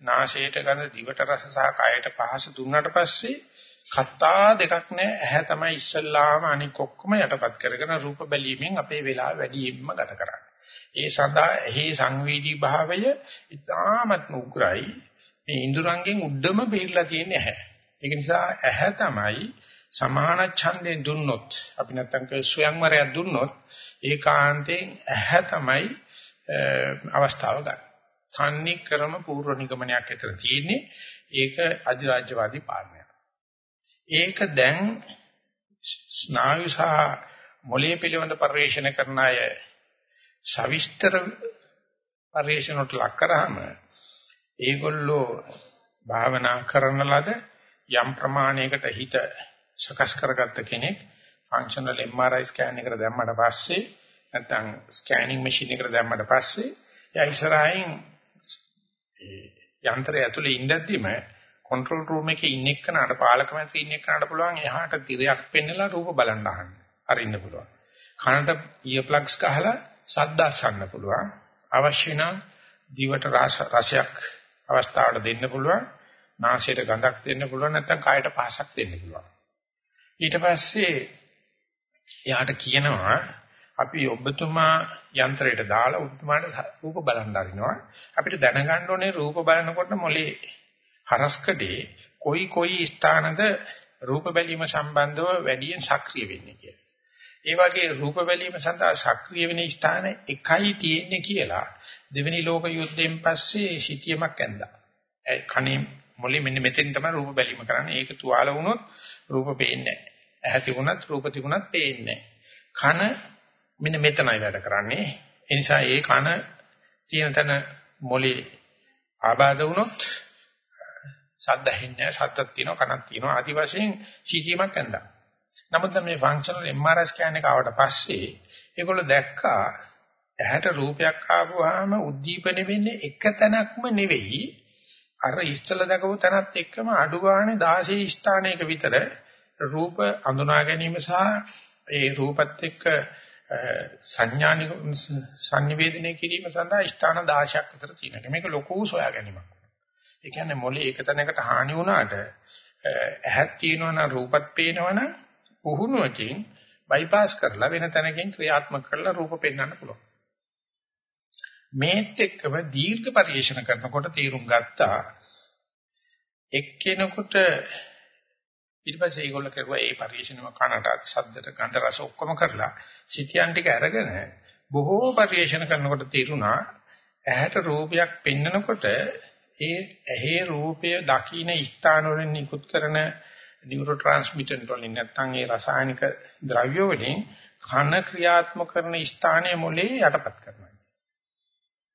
S1: නාසයට ගඳ දිවට රස සහ කයට පහස දුන්නාට පස්සේ කත්තා දෙකක් නැහැ. ඇහැ තමයි ඉස්සල්ලාම අනික ඔක්කොම යටපත් කරගෙන රූප බැලීමෙන් අපේ වෙලාව වැඩියෙන්ම ගත කරන්නේ. ඒ සඳහා එහි සංවේදී භාවය ඉතාමත්ම උග්‍රයි. මේ ඉඳුරංගෙන් උඩම බෙහෙලා තියෙන ඇහැ. ඒක නිසා ඇහැ තමයි සමාන ඡන්දයෙන් දුන්නොත් අපි නැත්තම් කිය ස්වයංවරයක් දුන්නොත් ඒකාන්තයෙන් ඇහැ තමයි අවස්ථාව ගන්න. සම්නි ක්‍රම පූර්ව නිගමනයක් ඇතර තියෙන්නේ ඒක අධිරාජ්‍යවාදී පාලනය. ඒක දැන් ස්නායු සහ මොළයේ පිළිබඳ පරිශන කරන අය සවිස්තර පරිශනට ලක් කරාම ඒගොල්ලෝ භාවනා කරන ලද යම් ප්‍රමාණයකට හිත සකස් කරගත්ත කෙනෙක් ෆන්ක්ෂනල් MRI ස්කෑන් එකට දැම්මට පස්සේ නැත්නම් ස්කෑනින් මැෂින් එකට දැම්මට පස්සේ එයා ඉස්සරහින් ඒ යන්ත්‍රය ඇතුලේ ඉඳද්දිම කන්ට්‍රෝල් රූම් එකේ ඉන්න එක්කනට පාලක මැද ඉන්න එක්කනට පුළුවන් එහාට තිරයක් පෙන්නලා රූප බලන්න අහන්න. අරින්න පුළුවන්. කනට ඉයර් ප්ලග්ස් ගහලා ශබ්ද අසන්න පුළුවන්. අවශ්‍ය නම් දිවට රසයක් අවස්ථාවට දෙන්න පුළුවන්. නාසයට ගඳක් දෙන්න පුළුවන් නැත්නම් කායට පහසක් දෙන්න පුළුවන්. ඊට පස්සේ එයාට කියනවා අපි ඔබතුමා යන්ත්‍රයට දාලා ඔබතුමාට රූප බලන්න අරිනවා. අපිට දැනගන්න ඕනේ රූප බලනකොට මොලේ හරස්කඩේ කොයි කොයි ස්ථානද රූප බැලීම සම්බන්ධව වැඩියෙන් සක්‍රිය වෙන්නේ කියලා. ඒ වගේ රූප බැලීම සඳහා සක්‍රිය වෙන ස්ථාන එකයි තියෙන්නේ කියලා දෙවෙනි ලෝක යුද්ධයෙන් පස්සේ සිටියමක් ඇඳා. ඒ කණේ මොලේ මෙන්න මෙතෙන් තමයි රූප බැලීම කරන්නේ. ඒක තුවාල වුණොත් රූප පේන්නේ නැහැ. ඇහැ තිබුණත් රූප තිබුණත් පේන්නේ කන මෙන්න මෙතනයි වැඩ කරන්නේ. ඒ නිසා ඒ කන තියෙන තැන මොලේ ආබාධ වුණොත් සද්ද ඇහෙන්නේ සද්දක් තියෙනවා කනක් තියෙනවා ආදි වශයෙන් සීතීමක් ඇඳා. නමුත් මේ ෆන්ක්ෂනල් MRI ස්කෑන් එක ආවට පස්සේ ඒගොල්ලෝ දැක්කා ඇහැට රූපයක් ආවම උද්දීපන වෙන්නේ එක තැනක්ම නෙවෙයි අර ඉස්සල දකපු තැනත් එක්කම අඩු ගානේ 16 ස්ථානයක විතර රූප අඳුනා ගැනීම සහ ඒ රූපත් එක්ක සංඥානික සංනිවේදනය කිරීම සඳහා ස්ථාන 16ක් විතර තියෙනවා. මේක ලොකු සොයා ගැනීමක්. ඒ කියන්නේ මොලේ එක තැනකට හානි වුණාට ඇහක් තියෙනවනම් රූපත් පේනවනම් පුහුණුවකින් බයිපාස් කරලා වෙන තැනකින් ක්‍රියාත්මක කරලා රූප පෙන්වන්න පුළුවන්. මේත් එක්කම දීර්ඝ පරිශන කරනකොට තීරුම් ගත්තා එක්කෙනෙකුට ඊට පස්සේ ඒගොල්ලෝ කරුවා ඒ පරිශනම කනටත් සද්දට ගන්ධ රස ඔක්කොම කරලා සිටියන් ටික අරගෙන බොහෝ පරිශන කරනකොට තීරුණා ඇහැට රූපයක් පෙන්නකොට ඒ ඇහි රූපය දකින්න ස්ථාන වලින් නිකුත් කරන නියුරෝ ට්‍රාන්ස්මිටර් වලින් නැත්නම් ඒ රසායනික ද්‍රව්‍ය වලින් කන ක්‍රියාත්මක කරන ස්ථානයේ මොලේ යටපත් කරනවා.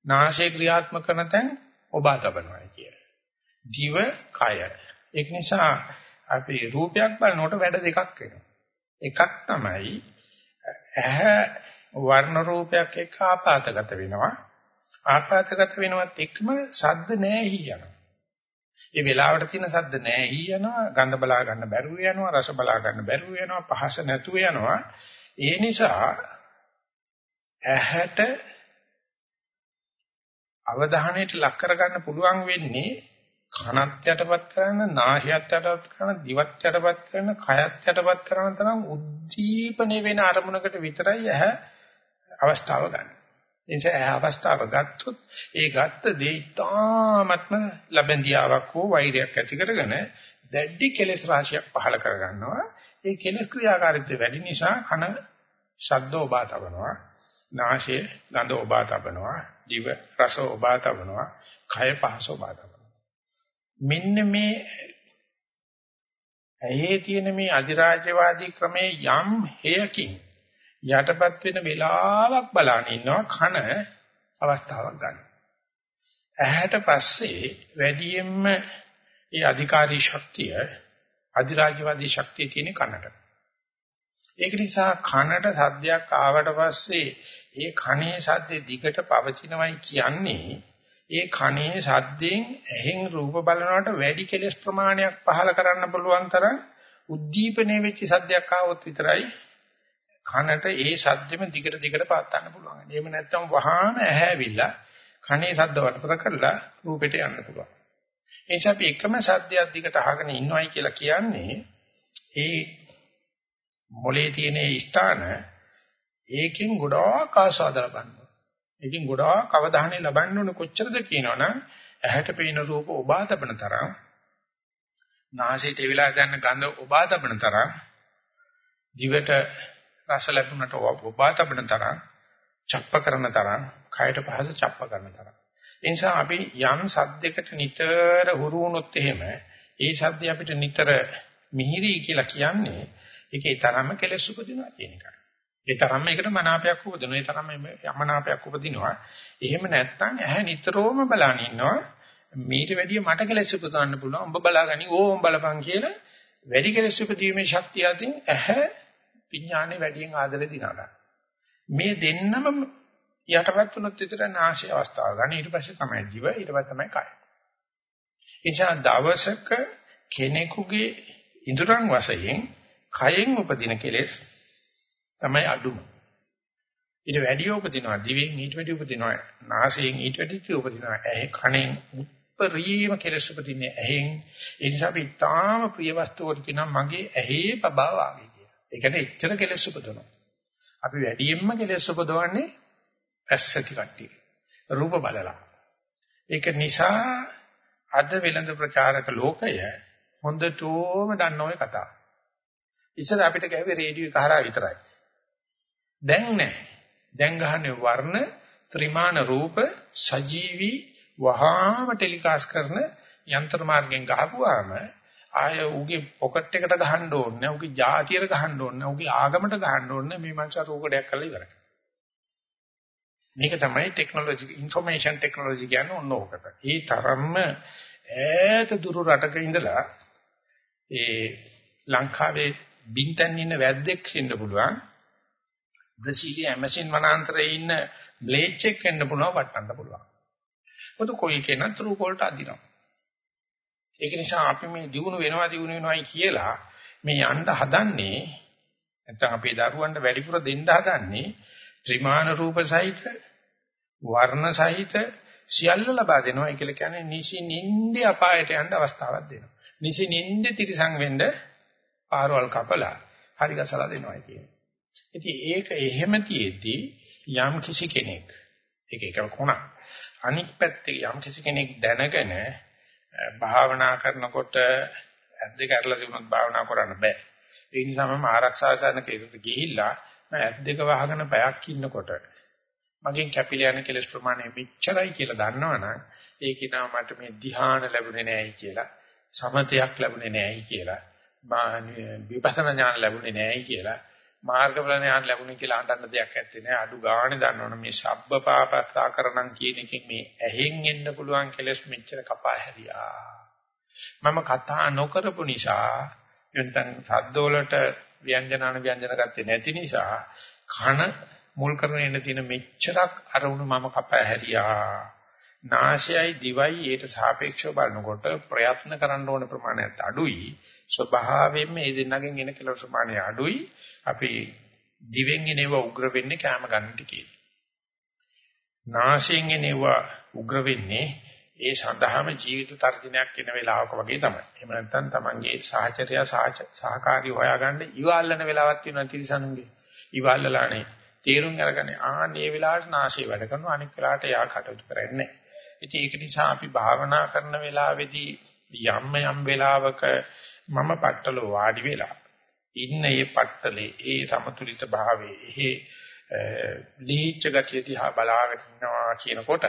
S1: නාසය ක්‍රියාත්මක කරන තැන් ඔබා තබනවා කිය. දිව කය. ඒක නිසා අපි රූපයක් බලනකොට වැඩ දෙකක් වෙනවා. එකක් තමයි ඇහැ වර්ණ රූපයක් එක්ක ආපాతගත වෙනවා. ආපాతගත වෙනවත් එක්කම සද්ද නැහැ යනවා. ඒ වෙලාවට තියෙන සද්ද නැහැ යනවා. ගඳ බලා ගන්න බැරුව යනවා. රස බලා ගන්න බැරුව යනවා. පහස නැතුව යනවා. ඒ නිසා ඇහැට අවධානයට ලක් කරගන්න පුළුවන් වෙන්නේ කනත් යටපත් කරන, නාහයත් යටපත් කරන, දිවත් යටපත් කරන, කයත් යටපත් කරන තරම් උද්දීපන වෙන අරමුණකට විතරයි ඇහැ අවස්ථාව ගන්න. එනිසා ඇහැ අවස්ථාව ගත්තොත් ඒ ගත්ත දේ තාමත්ම ලැබෙන්දියාවක් හෝ වෛරයක් ඇති කරගෙන දැඩි කෙලෙස් රාශියක් පහල කරගන්නවා. ඒ කෙලෙස් ක්‍රියාකාරීත්වය වැඩි නිසා කන ශබ්ද ඔබා තබනවා. නාසය ගඳ ඔබා තබනවා. දිව රස ඔබා තබනවා. කය පහස ඔබා තබනවා. මෙන්න මේ ඇහි තියෙන මේ අධිරාජ්‍යවාදී ක්‍රමේ යම් හේයකින් යටපත් වෙන වෙලාවක් බලන ඉන්නවා කන අවස්ථාවක් ගන්න. ඇහැට පස්සේ වැඩියෙන්ම ඒ අධිකාරී ශක්තිය අධිරාජ්‍යවාදී ශක්තිය තියෙන කනට. ඒක නිසා කනට සද්දයක් ආවට පස්සේ ඒ කනේ සද්දේ දිගට පවතිනවයි කියන්නේ ඒ කනේ සද්දෙන් ඇහෙන් රූප බලනකොට වැඩි කෙලස් ප්‍රමාණයක් පහල කරන්න පුළුවන් තරම් උද්දීපනයේ වෙච්ච සද්දයක් ආවොත් විතරයි කනට ඒ සද්දෙම දිගට දිගට පාත් ගන්න පුළුවන්. එහෙම නැත්නම් වහාම ඇහැවිලා කනේ සද්ද වර්තන කරලා රූපෙට යන්න පුළුවන්. ඒ නිසා අපි එකම සද්දයක් දිගට අහගෙන ඉන්නවයි කියලා කියන්නේ ඒ මොලේ තියෙන ස්ථාන ඒකෙන් ගොඩාක් ආස්වාද ලබන්න. ඒකෙන් ගොඩාක් අවධානය ලබන්න ඕන කොච්චරද කියනවනම් ඇහැට පේන රූප ඔබා තබන තරම් නාසයට එවිලා ගන්න ගඳ ඔබා තබන තරම් දිවට රස ලැබුණට ඔබා තබන තරම් චප්ප කරන තරම් කයට පහළ චප්ප කරන තරම් ඒ නිසා අපි යම් සද්දයකට නිතර හුරු වුණොත් එහෙම ඒ සද්දය අපිට නිතර මිහිරි කියලා කියන්නේ ඒකේ තරම්ම කෙලෙස් උපදිනවා කියන එකයි. ඒ තරම්ම ඒකට මනාපයක් උපදිනවා. ඒ තරම්ම යමනාපයක් උපදිනවා. එහෙම නැත්නම් ඇහැ නිතරම බලන ඉන්නවා. මීට වැඩිය මට කෙලෙස් උපදවන්න පුළුවන්. උඹ බලාගනි ඕම් බලපන් කියලා වැඩි කෙලෙස් උපදීමේ ශක්තිය අතින් ඇහැ විඥානේ වැඩියෙන් ආදරේ දිනනවා. මේ දෙන්නම යටපත් වුණොත් විතර නාශය අවස්ථාව ගන්න. ඊට පස්සේ තමයි ජීව, ඊට පස්සේ තමයි කය. එනිසා දවසක කෙනෙකුගේ ඉඳුරන් වශයෙන් කයෙන් උපදින කෙලෙස් තමයි අඩුම. ඊට වැඩි උපදිනවා දිවෙන් ඊට වැඩි උපදිනවා නාසයෙන් ඊට වැඩි උපදිනවා ඇහි කනෙන් උත්පරීම කෙලෙස් උපදින්නේ ඇහෙන් ඒ නිසා අපි තාම ප්‍රිය වස්තුවකට කියනවා මගේ ඇහි බබා වාගේ කියලා. ඒ කියන්නේ එච්චර කෙලෙස් උපදවනවා. අපි වැඩියෙන්ම කෙලෙස් උපදවන්නේ ඇස්සති කට්ටිය. රූප බලලා. ඒක නිසා අද වෙළඳ ප්‍රචාරක ලෝකය හොඳටම දන්න ඔය කතාව. ඉස්සර අපිට ගැහුවේ රේඩියෝ එක හරහා විතරයි. දැන් නැහැ. දැන් ගහන්නේ වර්ණ, ත්‍රිමාන රූප, සජීවි වහාම ටෙලිකාස් කරන යන්ත්‍ර මාර්ගෙන් ගහපුවාම ආය උගේ පොකට් එකට ගහන්න ඕනේ, උගේ ජාතියට ගහන්න ඕනේ, උගේ ආගමට ගහන්න ඕනේ මේ මංසාර රෝකඩයක් කරලා ඉවරයි. මේක තමයි ටෙක්නොලොජි ইনফরমේෂන් ටෙක්නොලොජි කියන්නේ ඔන්න ඕකට. ඒ තරම්ම ඈත දුර රටක ඉඳලා ඒ ලංකාවේ බින්තන් ඉන්න වැද්දෙක් ඉන්න පුළුවන්. බ්‍රසීලිය ඇමසින් වනාන්තරයේ ඉන්න බ්ලේච්ෙක් වෙන්න පුළුවන් වටන්න පුළුවන්. මොකද කොයි කෙනත් රූප වලට අදිනවා. ඒක නිසා අපි මේ දිනු වෙනවා දිනු වෙනවායි කියලා මේ යන්න හදන්නේ නැත්නම් අපේ දරුවන්ට වැඩිපුර දෙන්න හදන්නේ ත්‍රිමාන රූප සහිත වර්ණ සහිත සියල්ල ලබා දෙනවා කියලා කියන්නේ නිසි නින්දේ අපායට යන්න අවස්ථාවක් දෙනවා. නිසි නින්දේ තිරසං වෙන්න පාරවල් කපලා හරි ගසලා දෙනවා කියන්නේ. ඉතින් ඒක එහෙම තියෙද්දි යම් කිසි කෙනෙක් ඒක එක කොනක් අනික් පැත්තේ යම් කිසි කෙනෙක් දැනගෙන භාවනා කරනකොට ඇද්ද කරලා තිබුණොත් භාවනා කරන්න බෑ. ඒ නිසා මම ආරක්ෂා සාධනකයකට ගිහිල්ලා මම ඇස් දෙක වහගෙන පැයක් ඉන්නකොට මගෙන් කැපිලා යන කෙලස් ප්‍රමාණය මෙච්චරයි කියලා දන්නවනම් ඒක නා මට මේ ධ්‍යාන ලැබුණේ නෑයි කියලා සමතයක් ලැබුණේ නෑයි කියලා විපස්සනා ඥාන ලැබුණේ නෑයි කියලා මාර්ගඵල ඥාන ලැබුණේ කියලා අඬන්න දෙයක් නැත්තේ නෑ. අඩු ගානේ දන්නවනේ මේ සබ්බ පාපස්සා කරණම් කියන එකෙන් මේ ඇහෙන් එන්න පුළුවන් කෙලස් මෙච්චර කපා හැරියා. මම කතා නොකරපු නිසා එතෙන් සද්දවලට ව්‍යංජනාන ව්‍යංජන ගත්තේ නැති නිසා කන මුල් කරගෙන ඉන්න තියෙන මෙච්චරක් අරුණු මම කපා හැරියා. නාසයයි දිවයි ඊට සාපේක්ෂව බලනකොට ප්‍රයත්න කරන්න ඕන ප්‍රමාණයත් අඩුයි. ස්වභාවයෙන්ම මේ දෙන්නගෙන් එන කෙලවර ප්‍රමාණය අඩුයි අපි දිවෙන් එනව උග්‍ර වෙන්නේ කැම ගන්නට කියන නාසයෙන් එනව උග්‍ර වෙන්නේ ඒ සඳහාම ජීවිත තර්ජනයක් වෙන වෙලාවක වගේ තමයි. එහෙම නැත්නම් තමන්ගේ සහචරය සහකාරී හොයාගන්න ඉවල්ලන වෙලාවක් තියෙනවා තිරසනුගේ. ඉවල්ලලානේ තීරුම් අරගෙන ආන්නේ වෙලාවට නාසය වැඩ කරනවා අනික් වෙලාවට යා කටයුතු කරන්නේ නැහැ. ඉතින් ඒක නිසා අපි භාවනා කරන වෙලාවේදී යම් යම් වෙලාවක මම පට්ටල වාඩි වෙලා ඉන්න මේ පට්ටලේ ඒ සමතුලිත භාවයේ එහි ලිහිච්ච ගතිය දිහා බලාගෙන ඉන්නවා කියනකොට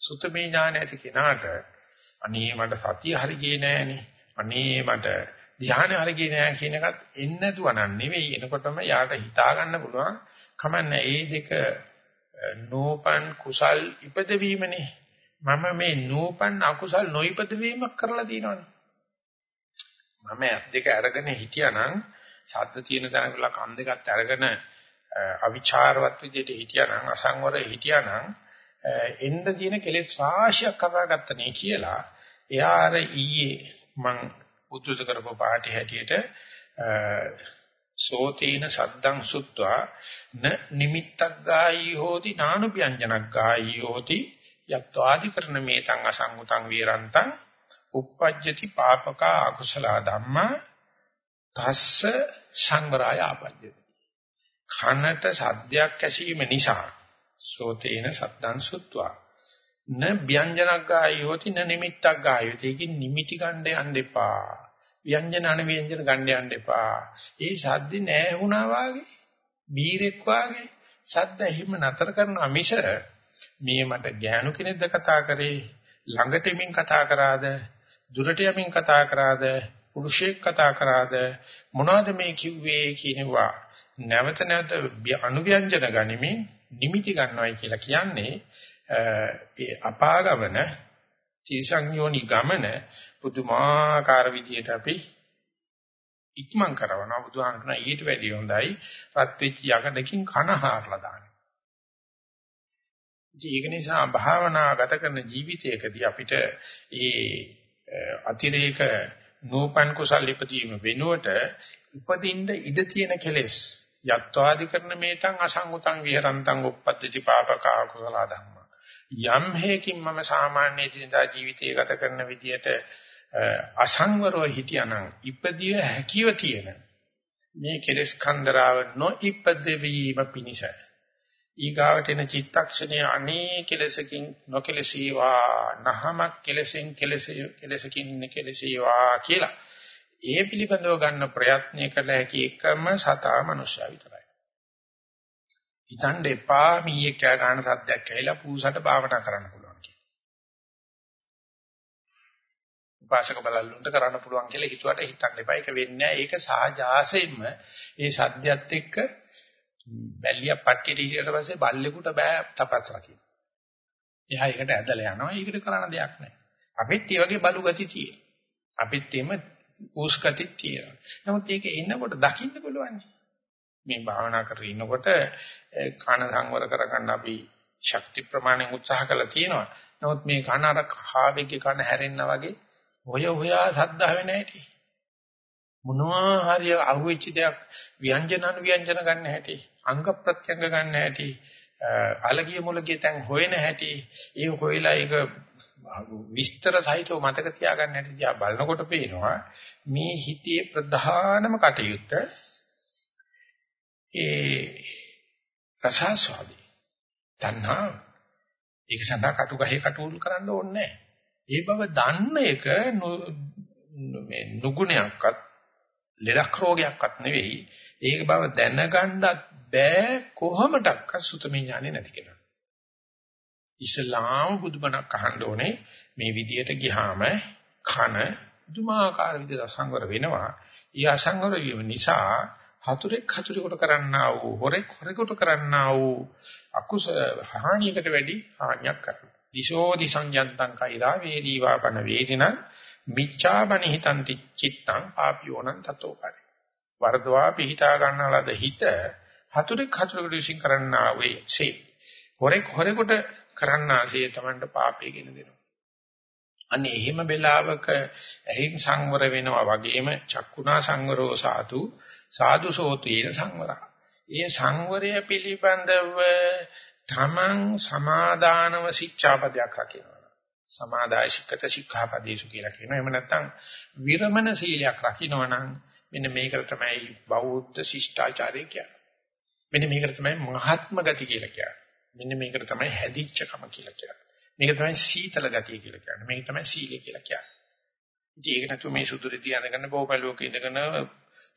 S1: සුතමේ ඥාන ඇති කෙනාට අනේ මට සතිය හරියේ නෑනේ. අනේ මට ධ්‍යාන හරියේ නෑ කියන එකත් එන්නේ නැතුවනම් නෙවෙයි. එනකොටම යාට හිතා ගන්න පුළුවන් කමන්නේ ඒ දෙක නෝපන් කුසල් ඉපදවීමනේ. මම මේ නෝපන් අකුසල් නොඉපදවීමක් කරලා දිනවනේ. මම ඇස් දෙක අරගෙන හිටියානම් ශබ්ද තියෙන තැනකලා කන් දෙකත් අරගෙන අවිචාරවත් විදිහට හිටියානම් අසංවර හිටියානම් එන්න තියෙන කෙලෙස් රාශියක් කපාගත්තනේ කියලා එයා අර ඊයේ මං උද්දෘත කරපු පාටි හැටියට සෝතේන සද්දං සුත්වා න නිමිත්තක් ගායි හෝති නානුභ්‍යංජනක් ගායි හෝති යත්වාදි කරන මේතං අසංගතං වීරන්තං uppajjati papaka akusala dhamma තස්ස සංවරය ආපජ්ජති. කනට සද්දයක් ඇසීම නිසා සෝතේන සද්දං සුත්වා න ව්‍යංජනක් ගායෝති න නිමිත්තක් ගායෝති. ඒකින් නිමිටි ගන්න යන්න එපා. ව්‍යංජන අන ව්‍යංජන ගන්න යන්න එපා. ඒ සද්ද නෑ වුණා වාගේ බීරෙක් වාගේ සද්ද හිම නතර කරන මිස මේ මට ගෑනු කෙනෙක්ද කතා කරේ ළඟට යමින් කතා කරාද දුරට යමින් කතා කරාද? පුරුෂයෙක් කතා කරාද? මොනවද මේ කිව්වේ කියනවා. නැවත නැවත අනුව්‍යංජන ගනිමින් නිමිති ගන්නවයි කියලා කියන්නේ ඒ අපාගමන තිරසංයෝනි ගමන පුදුමාකාර විදියට අපි ඉක්මන් කරනවා. බුදුහාම කියන ඊට වැඩිය හොඳයි. රත් වෙච්ච යකඩකින් කන හාරලා දාන්න. ඒක නිසා භාවනා ගත කරන ජීවිතයකදී අපිට ඒ අතිරේක නූපන් කුසල් ඉපදීම වෙනුවට උපදින්න ඉඩ තියෙන කෙලෙස්. යත්වාදි කරන මේතං අසංගතං විහරන්තං උප්පත්ති පාපකා කුසල ධම්ම. යම් හේකින් මම සාමාන්‍ය දිනදා ජීවිතය ගත කරන විදියට අසංවරව හිටියානම් ඉපදිය හැකියව තියෙන මේ කෙලෙස් කන්දරාව නොඉපදෙවීම පිණිස. ඊගාවට එන චිත්තක්ෂණයේ අනේ කෙලසකින් නොකෙලසීවා නහමක් කෙලසෙන් කෙලසකින් කෙලසීවා කියලා ඒ පිළිබඳව ගන්න ප්‍රයත්නය කළ හැකි එකම සතා මනුෂ්‍යය විතරයි. හිතන්න එපා මීයේ කෑ ගන්න සද්දයක් ඇහිලා පූසට භාවනා කරන්න පුළුවන් කියලා. උපාසක බලල්ලුන්ට කරන්න පුළුවන් කියලා හිතුවට හිතන්න එපා. ඒක වෙන්නේ නැහැ. ඒක සහජාසයෙන්ම ඒ සද්දයත් එක්ක බැල්ලිය පට්ටියට ඉහියට පස්සේ බල්ලෙකුට බෑ තපස් රකින්න. එහා ඒකට ඇදලා යනවා. ඒකට කරන්න දෙයක් නැහැ. අපිත් මේ වගේ බලු ගති තියෙනවා. අපිත් එimhe ඌස් ගති තියෙනවා. නමුත් ඒක එනකොට දකින්න පුළුවන්. මේ භාවනා කරගෙන ඉන්නකොට කන සංවර කරගන්න අපි ශක්ති ප්‍රමාණයෙන් උත්සාහ කළා තියෙනවා. නමුත් මේ කන අර හාවෙගේ කන හැරෙන්න වගේ හොය හොයා සද්දා වෙන්නේ නැහැටි. මොනවා හරි අහුවෙච්ච දෙයක් ව්‍යංජන අනුව්‍යංජන ගන්න හැටි අංග ප්‍රත්‍යංග ගන්න හැටි අලගිය මුලගිය තැන් හොයන හැටි ඒ හොයලා ඒක විස්තර සහිතව මතක තියාගන්න හැටි දිහා බලනකොට පේනවා මේ හිතේ ප්‍රධානම කටයුත්ත ඒ රසාස්වාදී තණ්හා. ඒක සඳහා කටු ගහේ කටුල් කරන්න ඕනේ ඒ බව දන්න එක මේ නුගුණයක්වත් ලෙඩක් රෝගයක්වත් නෙවෙයි ඒක බව දැනගන්නත් බෑ කොහොමඩක්වත් සුතමේ ඥානෙ නැති කෙනා ඉස්ලාම් බුදුබණක් අහන්න ඕනේ මේ විදියට ගියාම කන දුමාකාර විදිහට අසංවර වෙනවා. ඊ අසංවර වීම නිසා හතුරෙක් හතුරෙකුට කරන්නා වූ හොරෙක් හොරෙකුට කරන්නා වූ අකුස හානියකට වැඩි හානියක් කරනවා. දිශෝ දිසංයන්තං කෛරා වේදීවා පන වේදින මිච්ඡාබනි හිතන්ති චිත්තං ආපියෝනං තතෝ පරි. වර්ධවා පිහිටා ගන්නාලද හිත හතුරෙක් හතුරෙකුට විශ්ින් කරන්නා වේ. හොරෙක් හොරෙකුට කරන්නාසේ Tamanට පාපය ගෙන දෙනවා. අනේ එහෙම වෙලාවක ඇහින් සංවර වෙනවා වගේම චක්කුණා සංවරෝ සාතු සාදු සෝතේන සංවරා. ඒ සංවරය පිළිබඳව තමන් සමාදානව ශික්ෂාපදයක් රකිනවා. සමාදාය ශික්කත ශික්ෂාපදේශු කියලා කියනවා. එහෙම නැත්නම් විරමණ සීලයක් රකින්නවා නම් මෙන්න මේකට තමයි බෞද්ධ ශිෂ්ටාචාරය කියන්නේ. මෙන්න මේකට තමයි මහත්ම ගති කියලා කියන්නේ. මෙන්න මේකට තමයි හැදිච්චකම කියලා කියන්නේ. මේක තමයි සීතල ගතිය කියලා කියන්නේ. මේක තමයි සීලය කියලා කියන්නේ. ඉතින් ඒක නැතුව මේ සුදුරිදී අඳගෙන බෝපලුවක ඉඳගෙන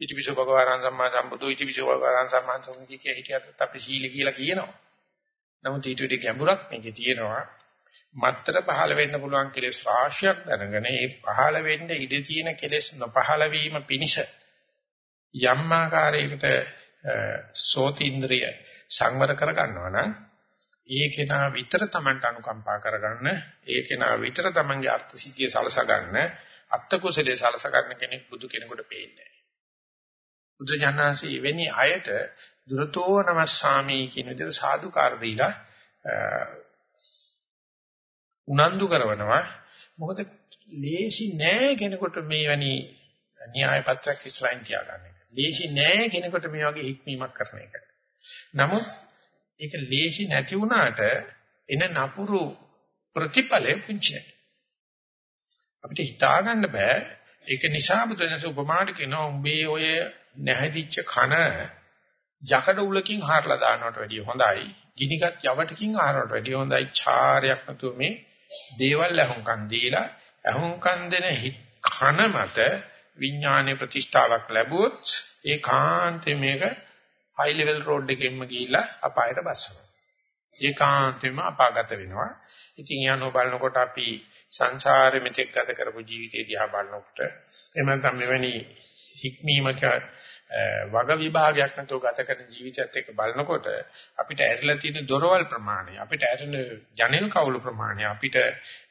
S1: ඉතිවිස භගවාන් සම්මා සම්බුදු ඉතිවිස භගවාන් සම්මා සම්බුදු කිය හිටියත් අපි සීල කියලා කියනවා. නමුත් ඊට වඩා ගැඹුරක් මේකේ තියෙනවා. මත්තර පහළ වෙන්න පුළුවන් කෙලෙස් රාශියක් දැනගෙන ඒ පහළ වෙන්න ඉඩ තියෙන කෙලෙස් නොපහළ වීම පිණිස යම් ආකාරයකට සෝතින්ද්‍රිය සංවර කර ගන්නවා නම් ඒ කෙනා විතර Tamanට අනුකම්පා කරගන්න, ඒ කෙනා විතර Tamanගේ අර්ථ සිද්ධිය සලසා ගන්න, අත්ත කුසලයේ සලසා ගන්න කෙනෙක් බුදු කෙනෙකුට පේන්නේ නැහැ. බුදු ජානනාංශي එවැනි අයට දුරතෝ නමස්සාමි කියන විදිහට සාදුකාර දීලා උනන්දු කරනවා. මොකද ලේසි නෑ කෙනෙකුට මේ වැනි න්‍යාය පත්‍රයක් ඉස්සරහින් තියාගන්න එක. ලේසි නෑ කෙනෙකුට මේ වගේ හික්මීමක් කරන එක. නමුත් ඒක ලේසි නැති වුණාට එන නපුරු ප්‍රතිඵලෙ පුංචි අපිට හිතා ගන්න බෑ ඒක නිසා බුදුරජාණන් උපමාට කියනවා උඹේ ඔය නැහැදිච්ච කන යකඩ උලකින් හාරලා දානවට වැඩිය හොඳයි. ගිනිගත් යවටකින් හාරනවට වැඩිය හොඳයි. චාරයක් නැතුව මේ දේවල් අහුම්කම් දීලා අහුම්කම් දෙන කන මත විඥානයේ ප්‍රතිෂ්ඨාවක් ලැබුවොත් ඒකාන්තයෙන් මේක හයි ලෙවල් රෝඩ් එකෙන්ම ගිහිල්ලා අපායට බස්සනවා. ඒකාන්තයෙන්ම අපාගත වෙනවා. ඉතින් යano බලනකොට අපි සංසාරෙ මෙතෙක් ගත කරපු ජීවිතය දිහා බලනකොට එහෙම නැත්නම් මෙවැනි හික්මීමක වග විභාගයක් නැතුව ගත කරන ජීවිතයත් එක්ක බලනකොට අපිට ඇරිලා තියෙන දොරවල් ප්‍රමාණය අපිට ඇරෙන ජනෙල් කවුළු ප්‍රමාණය අපිට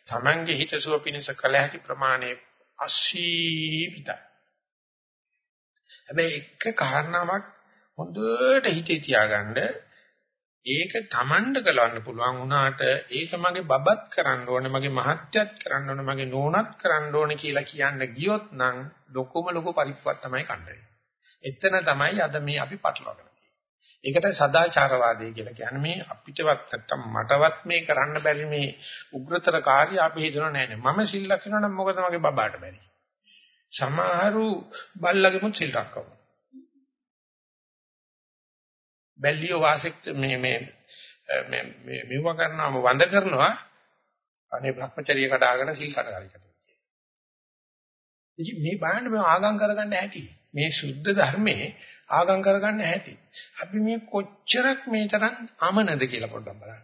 S1: Tamange හිතසුව පිණිස කළ හැකි ප්‍රමාණය අසීමිතයි. හැබැයි එක කාරණාවක් හොඳට හිතේ තියාගන්න ඒක Tamanඩ ගලවන්න පුළුවන් වුණාට ඒක මගේ බබත් කරන්න ඕනේ මගේ මහත්යත් කරන්න ඕනේ මගේ නෝනත් කරන්න ඕනේ කියලා කියන්න ගියොත් නම් ලොකුම ලොකු පරිප්පුවක් තමයි කන්නේ. එතන තමයි අද මේ අපි පටලවාගෙන තියෙන්නේ. ඒකට සදාචාරවාදී කියලා කියන්නේ මේ අපිටවත් නැත්තම් මටවත් මේ කරන්න බැරි මේ උග්‍රතර කාර්ය අපි හිතනවා නෑ නෑ මම සිල් ලකිනවා නම් මොකද මගේ බබාට බැරි. සමහරු බල්ලගෙමුත් සිල් රැකවනවා. බැල්ලියෝ වාසෙක් මේ මේ මේ මෙව කරනවාම වඳ කරනවා අනේ භ්‍රමචර්ය කඩාගෙන සිල් කඩාගෙන කරනවා. ඉතින් මේ බාහන්න මේ ආගම් කරගන්න හැටි. මේ සුද්ධ ධර්මයේ ආගම් කරගන්න හැටි. අපි මේ කොච්චරක් මේ තරම් අමනද කියලා පොඩ්ඩක් බලන්න.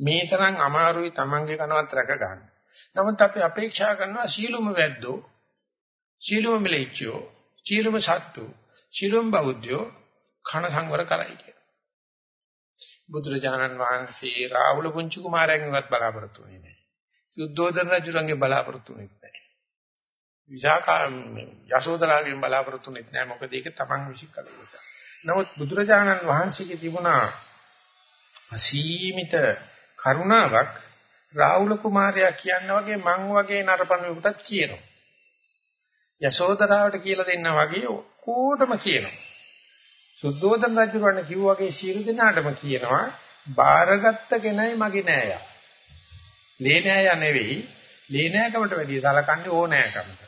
S1: මේ තරම් අමාරුයි Tamange කනවත් රැක ගන්න. නමුත් අපි අපේක්ෂා කරනවා සීලුම වැද්දෝ, සීලුම මිලෙච්චෝ, සීලුම සත්තු, සීලුම බෞද්ධයෝ කන සංවර කරයි කියලා. බුදුරජාණන් වහන්සේ රාහුල පුංචි කුමාරයන්වත් බලාපොරොත්තු වෙන්නේ නැහැ. සුද්ධෝදන රජුරන්ගේ බලාපොරොත්තු වෙන්නේ නැහැ. විසාකා යශෝදරාගෙන් බලාපොරොත්තු වෙන්නේ නැහැ. මොකද ඒක තමන් විශ්ික කළේ. නමුත් බුදුරජාණන් වහන්සේගේ තිබුණා අසීමිත කරුණාවක් රාහුල කුමාරයා කියන වගේ මං වගේ නරපණුවෙකුටත් කියනවා. යශෝදරාවට කියලා දෙන්න වගේ ඔක්කොටම කියනවා. සුද්ධෝදන රජුරණ කිව්වාගේ සියලු දෙනාටම කියනවා බාරගත්ත කෙනයි මගේ නෑයා. ලේ නෑයා නෙවෙයි ලේ නෑකමට වැඩිය සලකන්නේ ඕ නෑකමට.